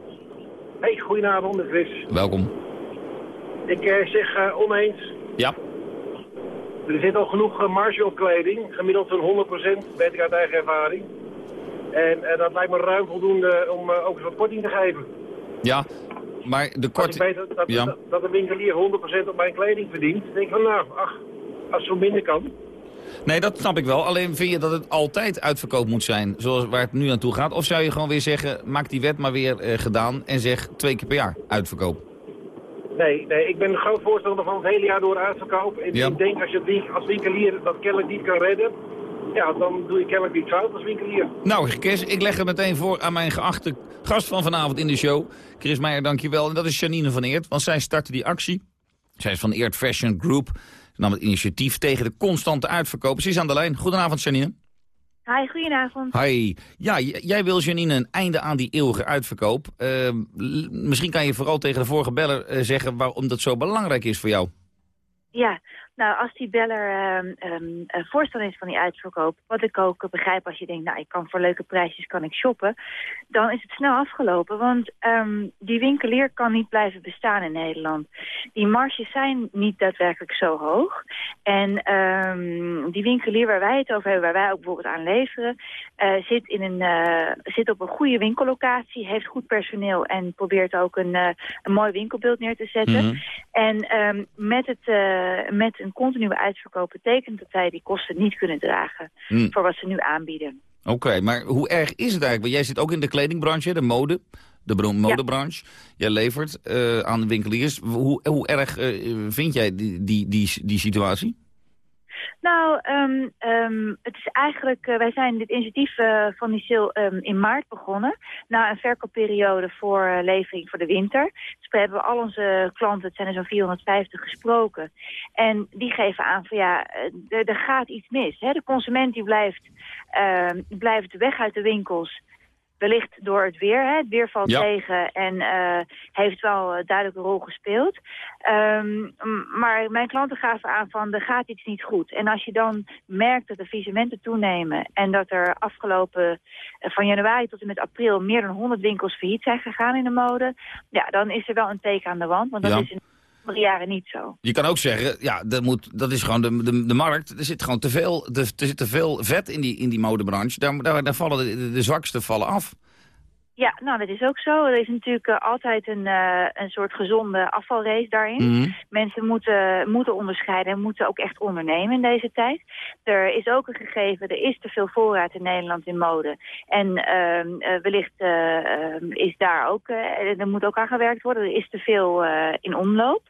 Speaker 34: Hey, goedenavond Chris.
Speaker 26: Welkom.
Speaker 34: Ik eh, zeg uh, oneens.
Speaker 26: Ja.
Speaker 34: Er zit al genoeg uh, marge op kleding. Gemiddeld zo'n 100%, weet ik uit eigen ervaring. En dat lijkt me ruim voldoende om ook eens wat korting te geven.
Speaker 26: Ja, maar de.
Speaker 34: Als ik weet dat, dat, een winkelier 100% op mijn kleding verdient, denk ik van nou, ach, als het zo minder kan.
Speaker 26: Nee, dat snap ik wel. Alleen vind je dat het altijd uitverkoop moet zijn, zoals waar het nu aan toe gaat? Of zou je gewoon weer zeggen, maak die wet maar weer gedaan en zeg twee keer per jaar uitverkoop?
Speaker 34: Nee, nee, ik ben een groot voorstander van het hele jaar door uitverkoop. En ik denk als je als winkelier dat kennelijk niet kan redden, ja, dan doe je kennelijk iets fout als winkelier.
Speaker 26: Nou, Chris, ik leg het meteen voor aan mijn geachte gast van vanavond in de show. Chris Meijer, dankjewel. En dat is Janine van Eert, want zij startte die actie. Zij is van Eert Fashion Group. Ze nam het initiatief tegen de constante uitverkoop. Ze is aan de lijn. Goedenavond, Janine.
Speaker 35: Hi, goedenavond.
Speaker 26: Hi. Ja, jij wil Janine een einde aan die eeuwige uitverkoop. Uh, misschien kan je vooral tegen de vorige beller uh, zeggen waarom dat zo belangrijk is voor jou.
Speaker 35: Ja, nou, als die beller um, voorstander is van die uitverkoop... wat ik ook begrijp als je denkt, nou, ik kan voor leuke prijsjes kan ik shoppen... dan is het snel afgelopen, want um, die winkelier kan niet blijven bestaan in Nederland. Die marges zijn niet daadwerkelijk zo hoog. En die winkelier waar wij het over hebben, waar wij ook bijvoorbeeld aan leveren... Uh, zit, in een, uh, zit op een goede winkellocatie, heeft goed personeel... en probeert ook een, uh, een mooi winkelbeeld neer te zetten. Mm -hmm. En met het... met een continue uitverkoop betekent dat zij die kosten niet kunnen dragen
Speaker 26: Hmm.
Speaker 35: voor wat ze nu aanbieden.
Speaker 26: Oké, okay, maar hoe erg is het eigenlijk? Want jij zit ook in de kledingbranche, de mode, de modebranche. Ja. Jij levert uh, aan de winkeliers. Hoe, hoe erg uh, vind jij die, die, die, die situatie?
Speaker 35: Nou, um, um, het is eigenlijk, uh, wij zijn dit initiatief uh, van sale um, in maart begonnen. Na een verkoopperiode voor uh, levering voor de winter. Dus we hebben al onze klanten, het zijn er zo'n 450, gesproken. En die geven aan van ja, er, er gaat iets mis. Hè? De consument die blijft, blijft weg uit de winkels. Wellicht door het weer. Hè? Het weer valt
Speaker 26: ja.
Speaker 35: tegen en uh, heeft wel uh, duidelijk een rol gespeeld. Um, maar mijn klanten gaven aan van er gaat iets niet goed. En als je dan merkt dat de visementen toenemen... en dat er afgelopen uh, van januari tot en met april... meer dan 100 winkels failliet zijn gegaan in de mode... ja, dan is er wel een teken aan de wand. Want dat
Speaker 26: ja.
Speaker 35: is in jaren niet zo.
Speaker 26: Je kan ook zeggen, ja, dat, moet, dat is gewoon de, de, de markt. Er zit gewoon te veel, er zit te veel vet in die, in die modebranche. Daar, daar, daar vallen de, de zwakste vallen af.
Speaker 35: Ja, nou dat is ook zo. Er is natuurlijk uh, altijd een, uh, een soort gezonde afvalrace daarin.
Speaker 26: Mhm.
Speaker 35: Mm -hmm. Mensen moeten, moeten onderscheiden en moeten ook echt ondernemen in deze tijd. Er is ook een gegeven, er is te veel voorraad in Nederland in mode. En uh, wellicht eh, is daar ook, eh, er moet ook aan gewerkt worden. Er is te veel eh, in omloop.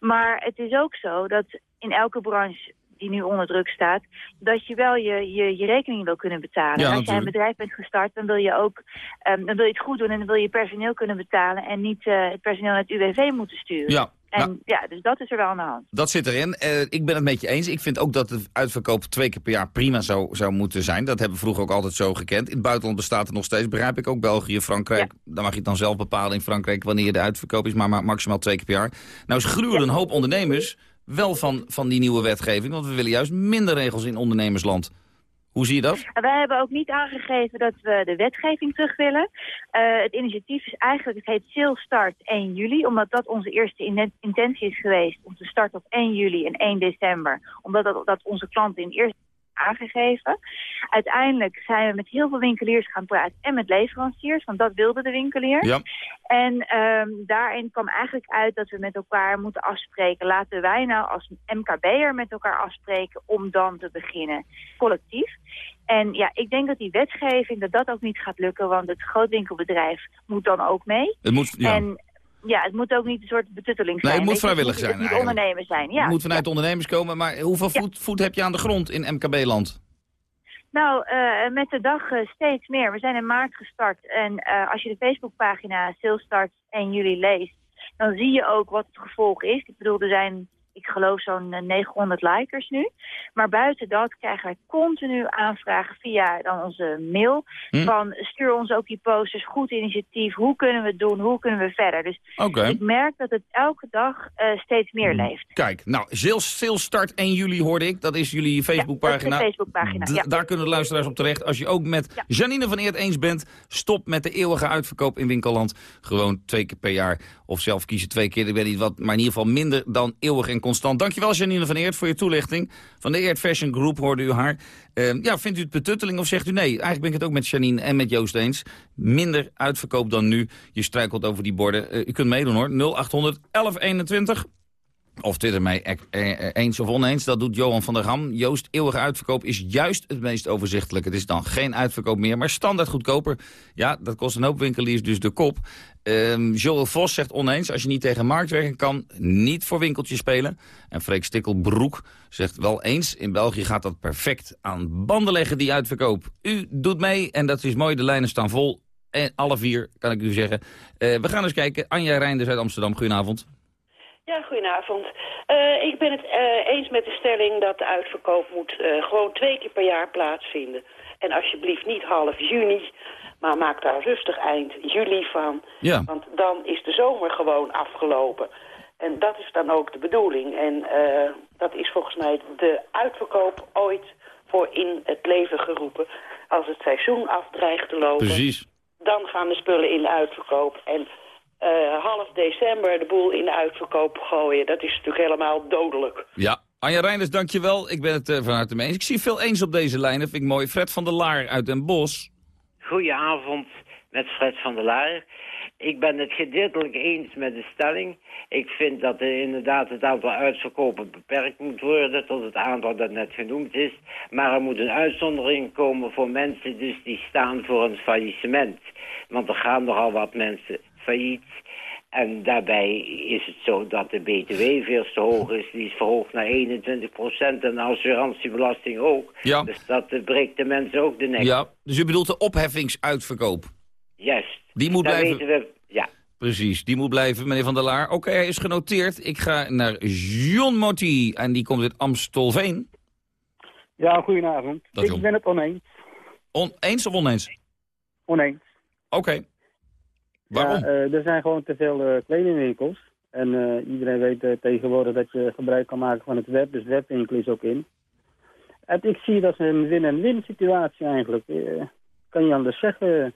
Speaker 35: Maar het is ook zo dat in elke branche die nu onder druk staat, dat je wel je, je, je rekening wil kunnen betalen.
Speaker 26: Ja,
Speaker 35: Als
Speaker 26: natuurlijk.
Speaker 35: jij een bedrijf bent gestart, dan wil je ook um, dan wil je het goed doen en dan wil je personeel kunnen betalen en niet uh, het personeel naar het UWV moeten sturen.
Speaker 26: Ja,
Speaker 35: En
Speaker 26: nou,
Speaker 35: ja, dus dat is er wel aan de hand.
Speaker 26: dat zit erin. Eh, ik ben het met je eens. Ik vind ook dat de uitverkoop twee keer per jaar prima zou, zou moeten zijn. Dat hebben we vroeger ook altijd zo gekend. In het buitenland bestaat het nog steeds, begrijp ik ook. België, Frankrijk. Dan mag je het dan zelf bepalen in Frankrijk wanneer de uitverkoop is. Maar, maar maximaal twee keer per jaar. Nou is gruwelen een hoop ondernemers wel van, van die nieuwe wetgeving. Want we willen juist minder regels in ondernemersland. Hoe zie je dat?
Speaker 35: Wij hebben ook niet aangegeven dat we de wetgeving terug willen. Uh, het initiatief is eigenlijk, het heet Sales Start 1 juli, omdat dat onze eerste in intentie is geweest om te starten op 1 juli en 1 december. Omdat dat, dat onze klanten in eerste aangegeven. Uiteindelijk zijn we met heel veel winkeliers gaan praten en met leveranciers, want dat wilde de winkelier.
Speaker 26: Ja.
Speaker 35: En um, daarin kwam eigenlijk uit dat we met elkaar moeten afspreken. Laten wij nou als MKB'er met elkaar afspreken om dan te beginnen collectief. En ja, ik denk dat die wetgeving, dat dat ook niet gaat lukken, want het grootwinkelbedrijf moet dan ook mee.
Speaker 26: Het moet, ja.
Speaker 35: En ja, het moet ook niet een soort betutteling zijn.
Speaker 26: Nee, het moet
Speaker 35: je.
Speaker 26: vrijwillig
Speaker 35: het
Speaker 26: zijn
Speaker 35: Het moet
Speaker 26: eigenlijk.
Speaker 35: ondernemen zijn, ja.
Speaker 26: Het moet vanuit de ondernemers komen. Maar hoeveel voet, voet heb je aan de grond in MKB-land?
Speaker 35: Nou, uh, met de dag uh, steeds meer. We zijn in maart gestart. En uh, als je de Facebookpagina Sales Start 1 juli leest, dan zie je ook wat het gevolg is. Ik bedoel, er zijn ik geloof zo'n 900 eh, likers nu. Maar buiten dat krijgen wij continu aanvragen via dan onze mail. Hm. Van stuur ons ook die posters, goed initiatief. Hoe kunnen we het doen? Hoe kunnen we verder? Dus ik merk dat het elke dag uh, steeds meer hm. leeft.
Speaker 26: Kijk, nou, Sales Start 1 juli hoorde ik. Dat is jullie Facebookpagina.
Speaker 35: Ja, Facebookpagina. Ja.
Speaker 26: Daar kunnen de luisteraars op terecht. Als je ook met Janine van Eert eens bent, stop met de eeuwige uitverkoop in Winkelland. Gewoon twee keer per jaar. Of zelf kiezen twee keer, ik weet niet wat. Maar in ieder geval minder dan eeuwig en constant. Dankjewel Janine van Eert voor je toelichting. Van de Eert Fashion Group hoorde u haar. Uh, ja, vindt u het betutteling of zegt u nee? Eigenlijk ben ik het ook met Janine en met Joost eens. Minder uitverkoop dan nu. Je struikelt over die borden. Uh, u kunt meedoen hoor. 0800 1121. Of Twitter mij e- e- eens of oneens, dat doet Johan van der Ham. Joost, eeuwige uitverkoop is juist het meest overzichtelijk. Het is dan geen uitverkoop meer, maar standaard goedkoper. Ja, dat kost een hoop winkeliers dus de kop. Um, Vos zegt oneens, als je niet tegen marktwerking kan, niet voor winkeltje spelen. En Freek Stikkelbroek zegt wel eens, in België gaat dat perfect aan banden leggen, die uitverkoop. U doet mee en dat is mooi, de lijnen staan vol. En alle vier, kan ik u zeggen. Uh, we gaan eens kijken. Anja Reinders uit Amsterdam, goedenavond.
Speaker 36: Ja, goedenavond. Uh, ik ben het uh, eens met de stelling dat de uitverkoop moet uh, gewoon twee keer per jaar plaatsvinden. En alsjeblieft niet half juni, maar maak daar rustig eind juli van. Ja. Want dan is de zomer gewoon afgelopen. En dat is dan ook de bedoeling. En dat is volgens mij de uitverkoop ooit voor in het leven geroepen. Als het seizoen afdreigt te lopen,
Speaker 26: Precies.
Speaker 36: dan gaan de spullen in de uitverkoop. En uh, half december de boel in de uitverkoop gooien. Dat is natuurlijk helemaal dodelijk.
Speaker 26: Ja, Anja Reinders, dankjewel. Ik ben het uh, van harte mee eens. Ik zie veel eens op deze lijn, dat vind ik mooi. Fred van der Laar uit Den Bosch.
Speaker 37: Goedenavond met Fred van der Laar. Ik ben het gedeeltelijk eens met de stelling. Ik vind dat er inderdaad het aantal uitverkopen beperkt moet worden tot het aantal dat net genoemd is. Maar er moet een uitzondering komen voor mensen dus die staan voor een faillissement. Want er gaan nogal wat mensen failliet. En daarbij is het zo dat de BTW veel te hoog is. Die is verhoogd naar 21 procent en de assurantiebelasting ook. Ja. Dus dat breekt de mensen ook de nek.
Speaker 26: Ja, dus u bedoelt de opheffingsuitverkoop?
Speaker 37: Juist.
Speaker 26: Die moet blijven...
Speaker 37: We, ja.
Speaker 26: Precies, die moet blijven, meneer Van der Laar. Oké, hij is genoteerd. Ik ga naar John Motti en die komt uit Amstelveen.
Speaker 38: Ja, goedenavond. ik ben het oneens.
Speaker 26: Oneens of oneens?
Speaker 38: Oneens.
Speaker 26: Oké. Waarom?
Speaker 38: Ja, uh, er zijn gewoon te veel uh, kledingwinkels. En uh, iedereen weet tegenwoordig dat je gebruik kan maken van het web. Dus webwinkel is ook in. En ik zie dat een win-en-win situatie eigenlijk. kan je anders zeggen,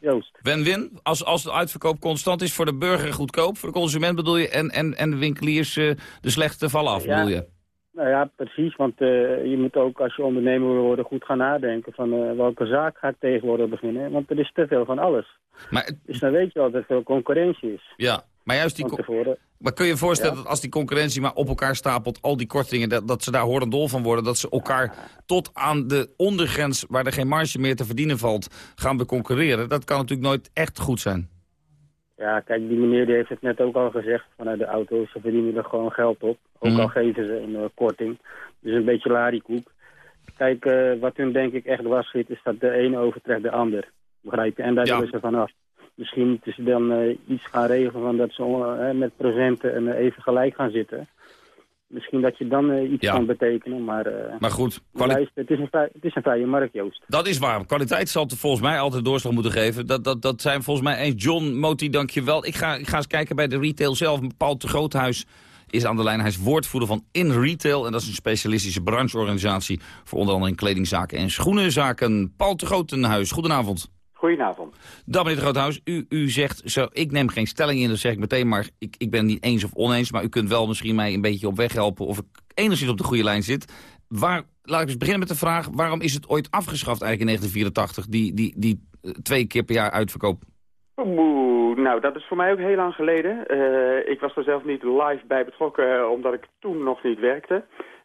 Speaker 38: Joost.
Speaker 26: Win-win? Als, als de uitverkoop constant is voor de burger goedkoop, voor de consument bedoel je, en, en, en de winkeliers de slechte vallen af,
Speaker 38: ja.
Speaker 26: bedoel je?
Speaker 38: Nou ja, precies. Want uh, je moet ook als je ondernemer wil worden goed gaan nadenken van uh, welke zaak ga ik tegenwoordig beginnen. Want er is te veel van alles. Maar, dus dan weet je wel dat er veel concurrentie is.
Speaker 26: Ja, maar juist die... Maar kun je je voorstellen dat als die concurrentie maar op elkaar stapelt, al die kortingen, dat, dat ze daar horendol van worden, dat ze elkaar tot aan de ondergrens waar er geen marge meer te verdienen valt, gaan beconcurreren. Dat kan natuurlijk nooit echt goed zijn.
Speaker 38: Ja, kijk, die meneer die heeft het net ook al gezegd vanuit de auto's. Ze verdienen er gewoon geld op. Ook
Speaker 26: Mhm.
Speaker 38: al geven ze een uh, korting. Dus een beetje larikoek. Kijk, uh, wat hun denk ik echt was zit, is dat de ene overtreft de ander. Begrijp je? En daar
Speaker 26: Ja.
Speaker 38: willen ze vanaf. Misschien moeten ze dan uh, iets gaan regelen van dat ze met presenten en even gelijk gaan zitten. Misschien dat je dan uh, iets
Speaker 26: Ja.
Speaker 38: kan betekenen, maar... uh,
Speaker 26: Maar goed,
Speaker 38: luister, het, is een vrij, het is een vrije markt, Joost.
Speaker 26: dat is waar. Kwaliteit zal volgens mij altijd doorslag moeten geven. Dat, dat, dat zijn volgens mij eens. John Moti, dank je wel. Ik ga, ik ga eens kijken bij de retail zelf. Paul de Groothuis is aan de lijn. Hij is woordvoerder van In Retail. En dat is een specialistische brancheorganisatie... voor onder andere in kledingzaken en schoenenzaken. Paul de Groothuis, goedenavond.
Speaker 39: Goedenavond.
Speaker 26: Dan meneer de Groothuis, u, u zegt, zo, ik neem geen stelling in, dat zeg ik meteen, maar ik, ik ben niet eens of oneens, maar u kunt wel misschien mij een beetje op weg helpen of ik enigszins op de goede lijn zit. Waar, laat ik eens beginnen met de vraag, waarom is het ooit afgeschaft eigenlijk in 1984, die, die, die eh, twee keer per jaar uitverkoop?
Speaker 39: Oeh, nou, dat is voor mij ook heel lang geleden. Eh, ik was er zelf niet live bij betrokken, eh, omdat ik toen nog niet werkte.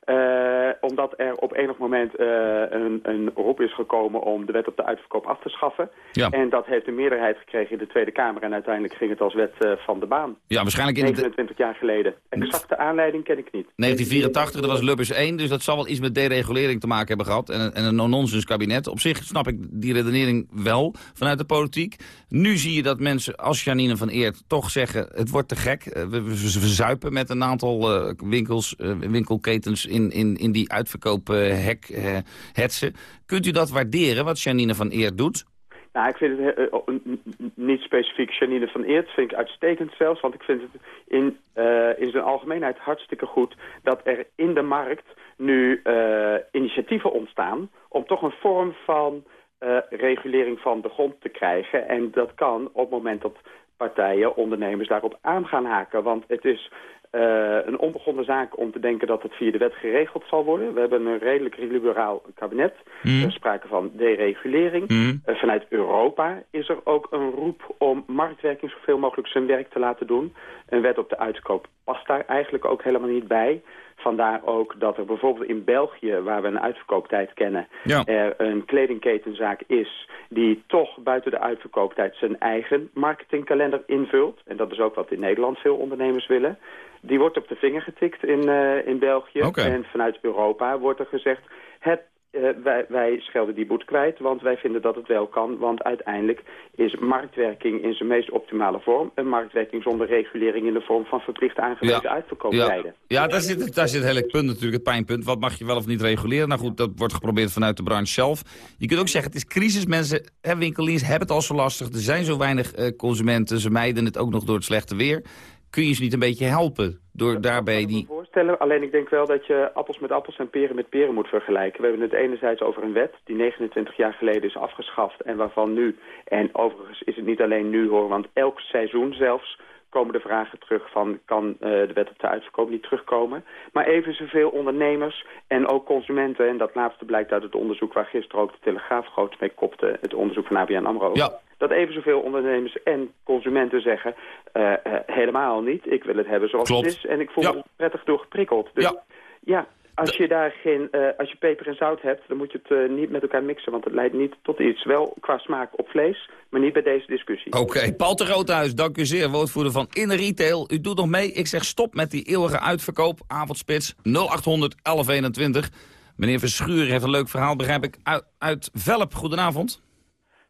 Speaker 39: Eh, omdat er op enig moment eh, een, een roep is gekomen om de wet op de uitverkoop af te schaffen.
Speaker 26: Ja.
Speaker 39: En dat heeft een meerderheid gekregen in de Tweede Kamer. En uiteindelijk ging het als wet eh, van de baan.
Speaker 26: Ja, waarschijnlijk in de-
Speaker 39: 29 jaar geleden. Exacte aanleiding ken ik niet.
Speaker 26: 1984, dat was Lubbers 1, dus dat zal wel iets met deregulering te maken hebben gehad. En, een- en een no-nonsense kabinet. Op zich snap ik die redenering wel vanuit de politiek. Nu zie je dat mensen als Janine van Eert toch zeggen... het wordt te gek, we, we, we zuipen met een aantal winkels, winkelketens... in, in, in die uitverkoophek eh, hetsen. Kunt u dat waarderen, wat Janine van Eert doet?
Speaker 39: Nou, ik vind het eh, eh, n- niet specifiek Janine van Eert, vind ik uitstekend zelfs. Want ik vind het in, eh, in zijn algemeenheid hartstikke goed dat er in de markt nu eh, initiatieven ontstaan om toch een vorm van eh, regulering van de grond te krijgen. En dat kan op het moment dat partijen, ondernemers daarop aan gaan haken. Want het is eh, een onbegonnen zaak om te denken dat het via de wet geregeld zal worden. We hebben een redelijk liberaal kabinet. Er is sprake van deregulering. Eh, vanuit Europa is er ook een roep om marktwerking zoveel mogelijk zijn werk te laten doen. Een wet op de uitkoop past daar eigenlijk ook helemaal niet bij. Vandaar ook dat er bijvoorbeeld in België, waar we een uitverkooptijd kennen,
Speaker 26: Ja.
Speaker 39: er een kledingketenzaak is die toch buiten de uitverkooptijd zijn eigen marketingkalender invult. En dat is ook wat in Nederland veel ondernemers willen. Die wordt op de vinger getikt in, eh, in België. En vanuit Europa wordt er gezegd, het, eh, wij, wij schelden die boet kwijt, want wij vinden dat het wel kan. Want uiteindelijk is marktwerking in zijn meest optimale vorm een marktwerking zonder regulering in de vorm van verplicht aangewezen
Speaker 26: Ja.
Speaker 39: uitverkooptijden.
Speaker 26: Ja, daar zit, het, daar zit het hele punt natuurlijk, het pijnpunt. Wat mag je wel of niet reguleren? Nou goed, dat wordt geprobeerd vanuit de branche zelf. Je kunt ook zeggen, het is crisis. Mensen, hè, winkeliers hebben het al zo lastig. Er zijn zo weinig eh, consumenten. Ze mijden het ook nog door het slechte weer. Kun je ze niet een beetje helpen door daarbij die...
Speaker 39: voorstellen. Alleen ik denk wel dat je appels met appels en peren met peren moet vergelijken. We hebben het enerzijds over een wet die 29 jaar geleden is afgeschaft en waarvan nu, en overigens is het niet alleen nu hoor, want elk seizoen zelfs komen de vragen terug van kan eh, de wet op de uitverkoop niet terugkomen. Maar even zoveel ondernemers en ook consumenten, en dat laatste blijkt uit het onderzoek waar gisteren ook de Telegraaf groot mee kopte, het onderzoek van ABN AMRO.
Speaker 26: Ja.
Speaker 39: Dat even zoveel ondernemers en consumenten zeggen, eh, eh, helemaal niet, ik wil het hebben zoals
Speaker 26: Klopt.
Speaker 39: het is en ik voel
Speaker 26: Ja.
Speaker 39: me prettig door geprikkeld. Dus
Speaker 26: Ja.
Speaker 39: ja, als je daar geen, eh, als je peper en zout hebt, dan moet je het niet met elkaar mixen, want het leidt niet tot iets. Wel qua smaak op vlees, maar niet bij deze discussie.
Speaker 26: Oké, Paul de Groothuis, dank u zeer, woordvoerder van In Retail. U doet nog mee. Ik zeg stop met die eeuwige uitverkoop. Avondspits 0800 1121. Meneer Verschuren heeft een leuk verhaal, begrijp ik, uit, uit Velp. Goedenavond.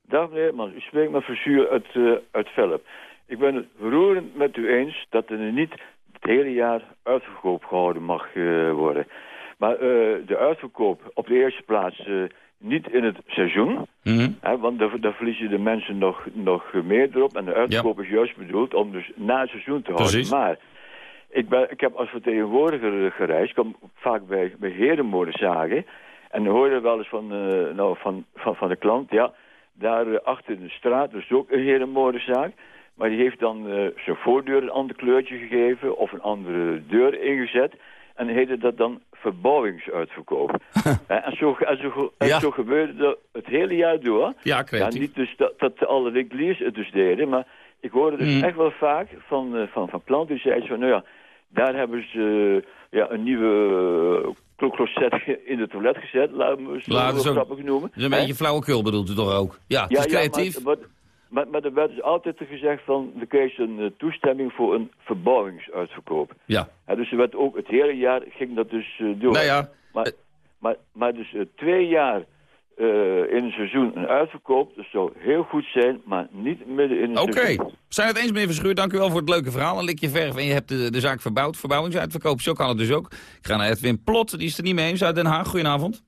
Speaker 40: Dag meneer u spreekt met Verzuur uit, eh, uit Velp. Ik ben het roerend met u eens dat er niet het hele jaar uitverkoop gehouden mag eh, worden. Maar eh, de uitverkoop op de eerste plaats niet in het seizoen. Hè, want daar, daar verliezen de mensen nog, nog meer erop. En de uitverkoop is juist bedoeld om dus na het seizoen te houden.
Speaker 26: Precies.
Speaker 40: Maar ik, ben, ik heb als vertegenwoordiger gereisd. Ik kom vaak bij, bij herenmoordenzagen. En dan hoor je wel eens van, nou, van, van, van de klant... ja, daar eh, achter de straat is ook een herenmoordenzaak. Maar die heeft dan eh, zijn voordeur een ander kleurtje gegeven... of een andere deur ingezet. En heette dat dan verbouwingsuitverkoop. Eh, en zo, en zo, en
Speaker 26: Ja.
Speaker 40: zo gebeurde dat het hele jaar door.
Speaker 26: Ja, creatief.
Speaker 40: niet dus dat, dat alle winkeliers het dus deden, maar ik hoorde dus
Speaker 26: Mm.
Speaker 40: echt wel vaak van, van, van klanten die zeiden van, nou ja, daar hebben ze ja, een nieuwe uh, klokloset in de toilet gezet, laten we het zo grappig noemen.
Speaker 26: Dat is een beetje flauwekul bedoelt u toch ook? Ja, het is creatief.
Speaker 40: maar, maar, maar, maar er werd dus altijd gezegd van, er kreeg een eh, toestemming voor een verbouwingsuitverkoop.
Speaker 26: Ja.
Speaker 40: Hè, dus er werd ook het hele jaar ging dat dus eh, door.
Speaker 26: Nou ja,
Speaker 40: Maar, maar, maar dus eh, twee jaar eh, in een seizoen een uitverkoop, dat zou heel goed zijn, maar niet midden in een
Speaker 26: Oké,
Speaker 40: seizoen.
Speaker 26: we zijn het eens meneer Verschuur. Dank u wel voor het leuke verhaal. Een likje verf en je hebt de, de zaak verbouwd. Verbouwingsuitverkoop, zo kan het dus ook. Ik ga naar Edwin Plot, die is er niet mee eens uit Den Haag. Goedenavond.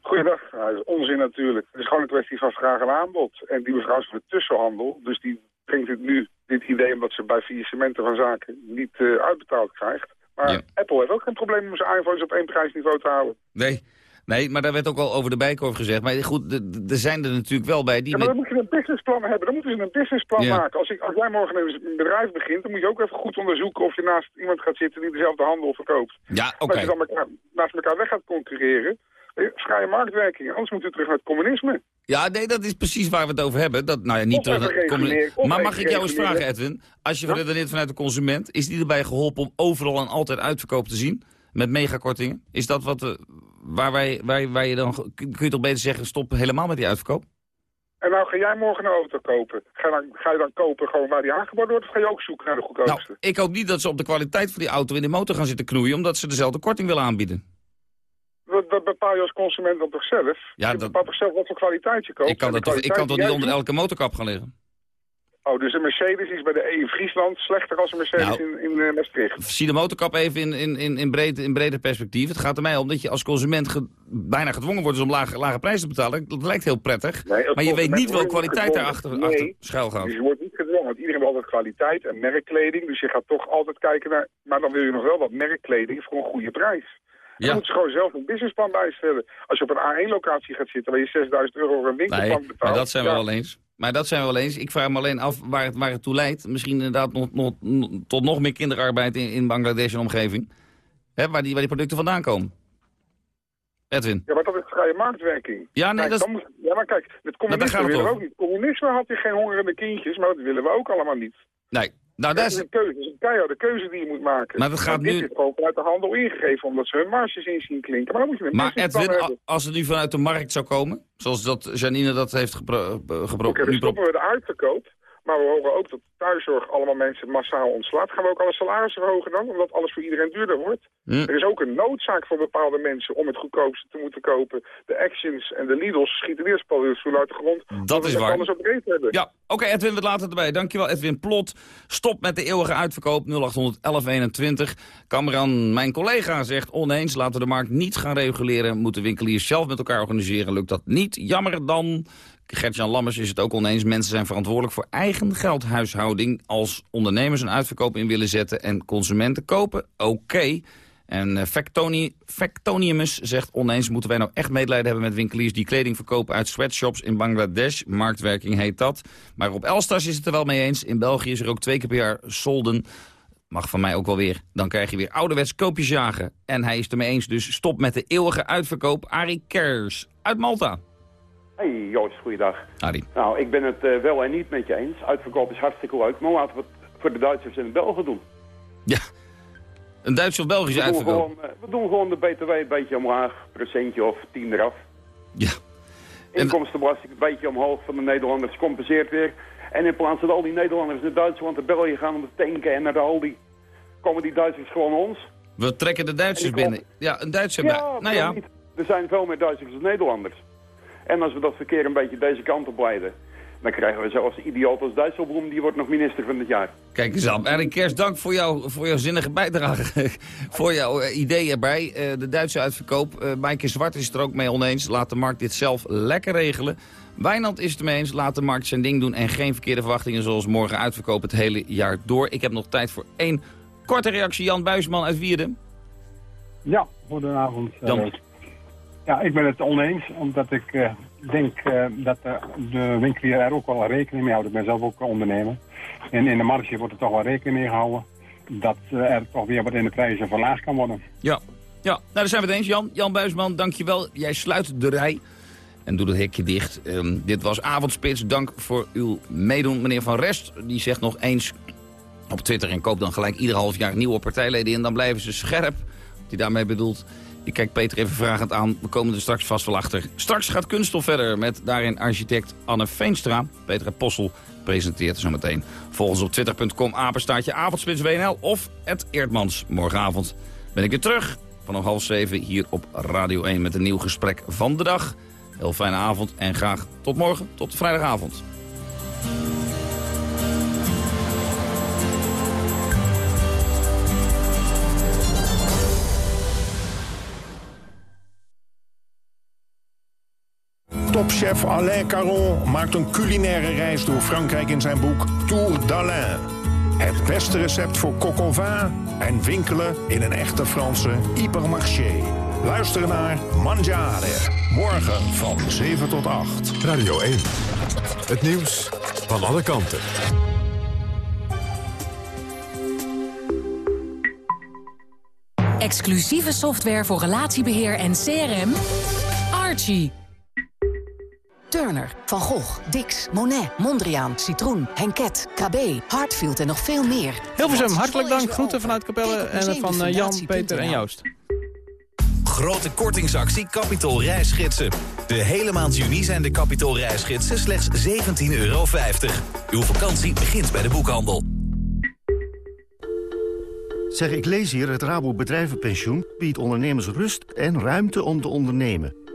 Speaker 41: Goeiedag. Nou, dat is onzin natuurlijk. Het is gewoon een kwestie van vraag en aanbod. En die mevrouw is van de tussenhandel. Dus die brengt het nu, dit idee, omdat ze bij faillissementen van zaken niet eh, uitbetaald krijgt. Maar Apple heeft ook geen probleem om zijn iPhones op één prijsniveau te houden.
Speaker 26: Nee, nee, maar daar werd ook al over de bijkorf gezegd. Maar goed, er zijn er natuurlijk wel bij die...
Speaker 41: Ja, maar dan moet je een businessplan hebben. Dan moeten ze een businessplan
Speaker 26: Ja.
Speaker 41: maken. Als, ik, als jij morgen een bedrijf begint, dan moet je ook even goed onderzoeken of je naast iemand gaat zitten die dezelfde handel verkoopt.
Speaker 26: Ja, oké.
Speaker 41: Als je dan elkaar, naast elkaar weg gaat concurreren, eh, vrije marktwerking. Anders moet je terug naar het communisme.
Speaker 26: Ja, nee, dat is precies waar we het over hebben. Dat, nou ja, niet
Speaker 41: Of
Speaker 26: terug naar het communisme. Maar mag ik jou eens vragen, Edwin? Als je redeneert vanuit de consument, is die erbij geholpen om overal en altijd uitverkoop te zien? Met megakortingen? Is dat wat, uh, waar, wij, waar, waar je dan... Kun je toch beter zeggen, stop helemaal met die uitverkoop?
Speaker 41: En nou ga jij morgen een auto kopen. Ga, dan, ga je dan kopen gewoon waar die aangeboden wordt... of ga je ook zoeken naar de goedkoopste?
Speaker 26: Nou, ik hoop niet dat ze op de kwaliteit van die auto in de motor gaan zitten knoeien... omdat ze dezelfde korting willen aanbieden.
Speaker 41: Dat, dat bepaal je als consument dan toch zelf?
Speaker 26: Ja,
Speaker 41: je
Speaker 26: dat...
Speaker 41: bepaalt toch zelf wat voor kwaliteit je koopt?
Speaker 26: Ik kan, dat toch, ik kan toch niet onder elke motorkap gaan liggen?
Speaker 41: Oh, dus een Mercedes is bij de E in Friesland slechter als een Mercedes
Speaker 26: Nou,
Speaker 41: in, in uh, Maastricht?
Speaker 26: Zie de motorkap even in, in, in, in, breed, in breder perspectief. Het gaat er mij om dat je als consument ge, bijna gedwongen wordt om lage, lage prijzen te betalen. Dat lijkt heel prettig.
Speaker 41: Nee,
Speaker 26: maar je weet niet welke kwaliteit daarachter
Speaker 41: nee,
Speaker 26: achter schuil gaat.
Speaker 41: Dus je wordt niet gedwongen, want iedereen wil altijd kwaliteit en merkkleding. Dus je gaat toch altijd kijken naar... Maar dan wil je nog wel wat merkkleding voor een goede prijs.
Speaker 26: Ja.
Speaker 41: Dan moet je gewoon zelf een businessplan bijstellen. Als je op een A1-locatie gaat zitten waar je 6000 euro voor een winkelpand
Speaker 26: Nee,
Speaker 41: betaalt...
Speaker 26: maar dat zijn we
Speaker 41: ja.
Speaker 26: wel eens. Maar dat zijn we wel eens. Ik vraag me alleen af waar het, waar het toe leidt. Misschien inderdaad nog, tot nog meer kinderarbeid in, in Bangladesh en omgeving. Hè, waar, die, waar die producten vandaan komen. Edwin.
Speaker 41: Ja, maar dat is vrije marktwerking.
Speaker 26: Ja, nee,
Speaker 41: Kijk,
Speaker 26: dat is-
Speaker 41: dan moet- ja, maar kijk, het
Speaker 26: daar
Speaker 41: communisme willen we ook niet. Communisme had je geen hongerende kindjes, maar dat willen we ook allemaal niet.
Speaker 26: Nee. Nou,
Speaker 41: dat
Speaker 26: dat
Speaker 41: is een keuze, keiharde keuze die je moet maken.
Speaker 26: Maar dat gaat
Speaker 41: dit
Speaker 26: nu-
Speaker 41: is gewoon vanuit de handel ingegeven, omdat ze hun marges in zien klinken. Maar dan moet je
Speaker 26: Maar Edwin, als het nu vanuit de markt zou komen... zoals dat Janine dat heeft gepro- eh, gepro-
Speaker 41: Oké, dan
Speaker 26: nu pro-
Speaker 41: stoppen we de uitverkoop. Maar we horen ook dat thuiszorg allemaal mensen massaal ontslaat. Gaan we ook alle salarissen verhogen dan? Omdat alles voor iedereen duurder wordt?
Speaker 26: Hm.
Speaker 41: Er is ook een noodzaak voor bepaalde mensen om het goedkoopste te moeten kopen. De Actions en de Lidl's schieten eerst paddenstoelen uit de grond.
Speaker 26: Dat
Speaker 41: we
Speaker 26: is waar.
Speaker 41: alles op reet hebben.
Speaker 26: Ja, oké Edwin, we laten het erbij. Dankjewel Edwin Plot. Stop met de eeuwige uitverkoop 0800 1121. Cameron, mijn collega, zegt oneens. Laten we de markt niet gaan reguleren. Moeten winkeliers zelf met elkaar organiseren. Lukt dat niet? Jammer dan. Gertjan Lammers is het ook oneens. Mensen zijn verantwoordelijk voor eigen geldhuishouding. Als ondernemers een uitverkoop in willen zetten en consumenten kopen, oké. En eh, Factoni, Factoniumus zegt oneens, moeten wij nou echt medelijden hebben met winkeliers die kleding verkopen uit sweatshops in Bangladesh. Marktwerking heet dat. Maar op Elstars is het er wel mee eens. In België is er ook twee keer per jaar solden. Mag van mij ook wel weer. Dan krijg je weer ouderwets koopjes jagen. En hij is het ermee eens, dus stop met de eeuwige uitverkoop. Arie Kers uit Malta.
Speaker 42: Hey Joost, goeiedag.
Speaker 26: Arie.
Speaker 42: Nou, ik ben het eh, wel en niet met je eens. Uitverkoop is hartstikke leuk, maar laten we het voor de Duitsers en de Belgen doen.
Speaker 26: Een Duitse of Belgische
Speaker 42: we,
Speaker 26: uitverkoop.
Speaker 42: gewoon, eh, we doen gewoon de BTW een beetje omlaag, procentje of tien eraf.
Speaker 26: Ja.
Speaker 42: Inkomstenbelasting een beetje omhoog van de Nederlanders compenseert weer. En in plaats dat al die Nederlanders naar Duitsland en België gaan om te tanken en naar de Aldi, komen die Duitsers gewoon ons.
Speaker 26: We trekken de Duitsers binnen. Ja, een Duitser
Speaker 42: Ja,
Speaker 26: bij. Nou ja,
Speaker 42: niet? Er zijn veel meer Duitsers dan Nederlanders. En als we dat verkeer een beetje deze kant op leiden, dan krijgen we zelfs idioot als Dijsselbloem, die wordt nog minister van het jaar.
Speaker 26: kijk eens aan. Arie Kers, dank voor, jou, voor jouw zinnige bijdrage. voor jouw eh, idee erbij. Eh, de Duitse uitverkoop. Eh Maaike Zwart is het er ook mee oneens. Laat de markt dit zelf lekker regelen. Wijnand is het ermee eens. Laat de markt zijn ding doen. En geen verkeerde verwachtingen zoals morgen uitverkoop het hele jaar door. Ik heb nog tijd voor één korte reactie. Jan Buisman uit Wierden.
Speaker 43: Ja, goedenavond. Roos. Ja, ik ben het oneens, omdat ik eh, denk eh, dat eh, de winkelier er ook wel rekening mee houdt. Ik ben zelf ook ondernemer. En in de marge wordt er toch wel rekening mee gehouden dat eh, er toch weer wat in de prijzen verlaagd kan worden.
Speaker 26: Ja, ja. nou daar zijn we het eens. Jan, Jan Buisman, dankjewel. Jij sluit de rij en doet het hekje dicht. Ehm, dit was Avondspits. Dank voor uw meedoen. Meneer Van Rest, die zegt nog eens op Twitter... en koop dan gelijk ieder half jaar nieuwe partijleden in. Dan blijven ze scherp. Wat hij daarmee bedoelt. Ik kijk Peter even vragend aan. We komen er straks vast wel achter. Straks gaat Kunststof verder met daarin architect Anne Veenstra. Peter Possel presenteert zometeen. Volg ons op twitter.com apenstaartje avondspits WNL of het Eerdmans. Morgenavond ben ik weer terug vanaf half zeven hier op Radio 1 met een nieuw gesprek van de dag. Heel fijne avond en graag tot morgen, tot vrijdagavond.
Speaker 44: Topchef Alain Caron maakt een culinaire reis door Frankrijk in zijn boek Tour d'Alain. Het beste recept voor coq au vin en winkelen in een echte Franse hypermarché. Luister naar Mangiare. Morgen van 7 tot 8.
Speaker 1: Radio 1. Het nieuws van alle kanten.
Speaker 45: Exclusieve software voor relatiebeheer en CRM. Archie.
Speaker 46: Turner, Van Gogh, Dix, Monet, Mondriaan, Citroen, Henket, KB, Hartfield en nog veel meer.
Speaker 47: Hilversum, hartelijk dank. Groeten vanuit Capelle en van eh, Jan, Peter en Joost.
Speaker 27: grote kortingsactie Capitol reisgidsen. De hele maand juni zijn de Capitol reisgidsen slechts 17,50 euro. Uw vakantie begint bij de boekhandel.
Speaker 48: Zeg, ik lees hier, het Rabo Bedrijvenpensioen biedt ondernemers rust en ruimte om te ondernemen.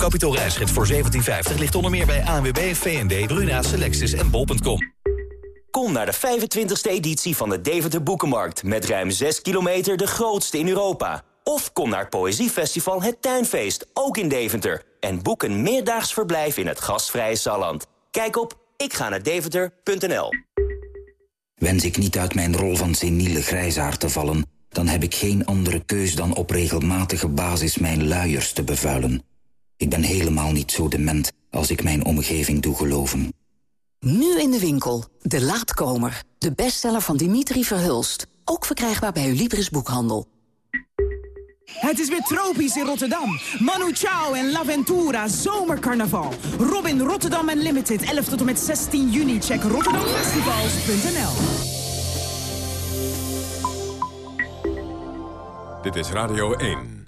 Speaker 27: Uw kapitoolreisgids voor 1750 ligt onder meer bij ANWB, VND, Bruna, Selectis en Bol.com.
Speaker 47: Kom naar de 25e editie van de Deventer Boekenmarkt... met ruim 6 kilometer de grootste in Europa. Of kom naar het Poëziefestival Het Tuinfeest, ook in Deventer... en boek een meerdaags verblijf in het gastvrije Salland. Kijk op ikga
Speaker 49: Wens ik niet uit mijn rol van seniele grijzaar te vallen... dan heb ik geen andere keus dan op regelmatige basis mijn luiers te bevuilen. Ik ben helemaal niet zo dement als ik mijn omgeving doe geloven.
Speaker 11: Nu in de winkel. De Laatkomer. De bestseller van Dimitri Verhulst. Ook verkrijgbaar bij uw Libris Boekhandel.
Speaker 50: Het is weer tropisch in Rotterdam. Manu Chao en L'Aventura Zomercarnaval. Robin Rotterdam Unlimited. 11 tot en met 16 juni. Check rotterdamfestivals.nl
Speaker 1: Dit is Radio 1.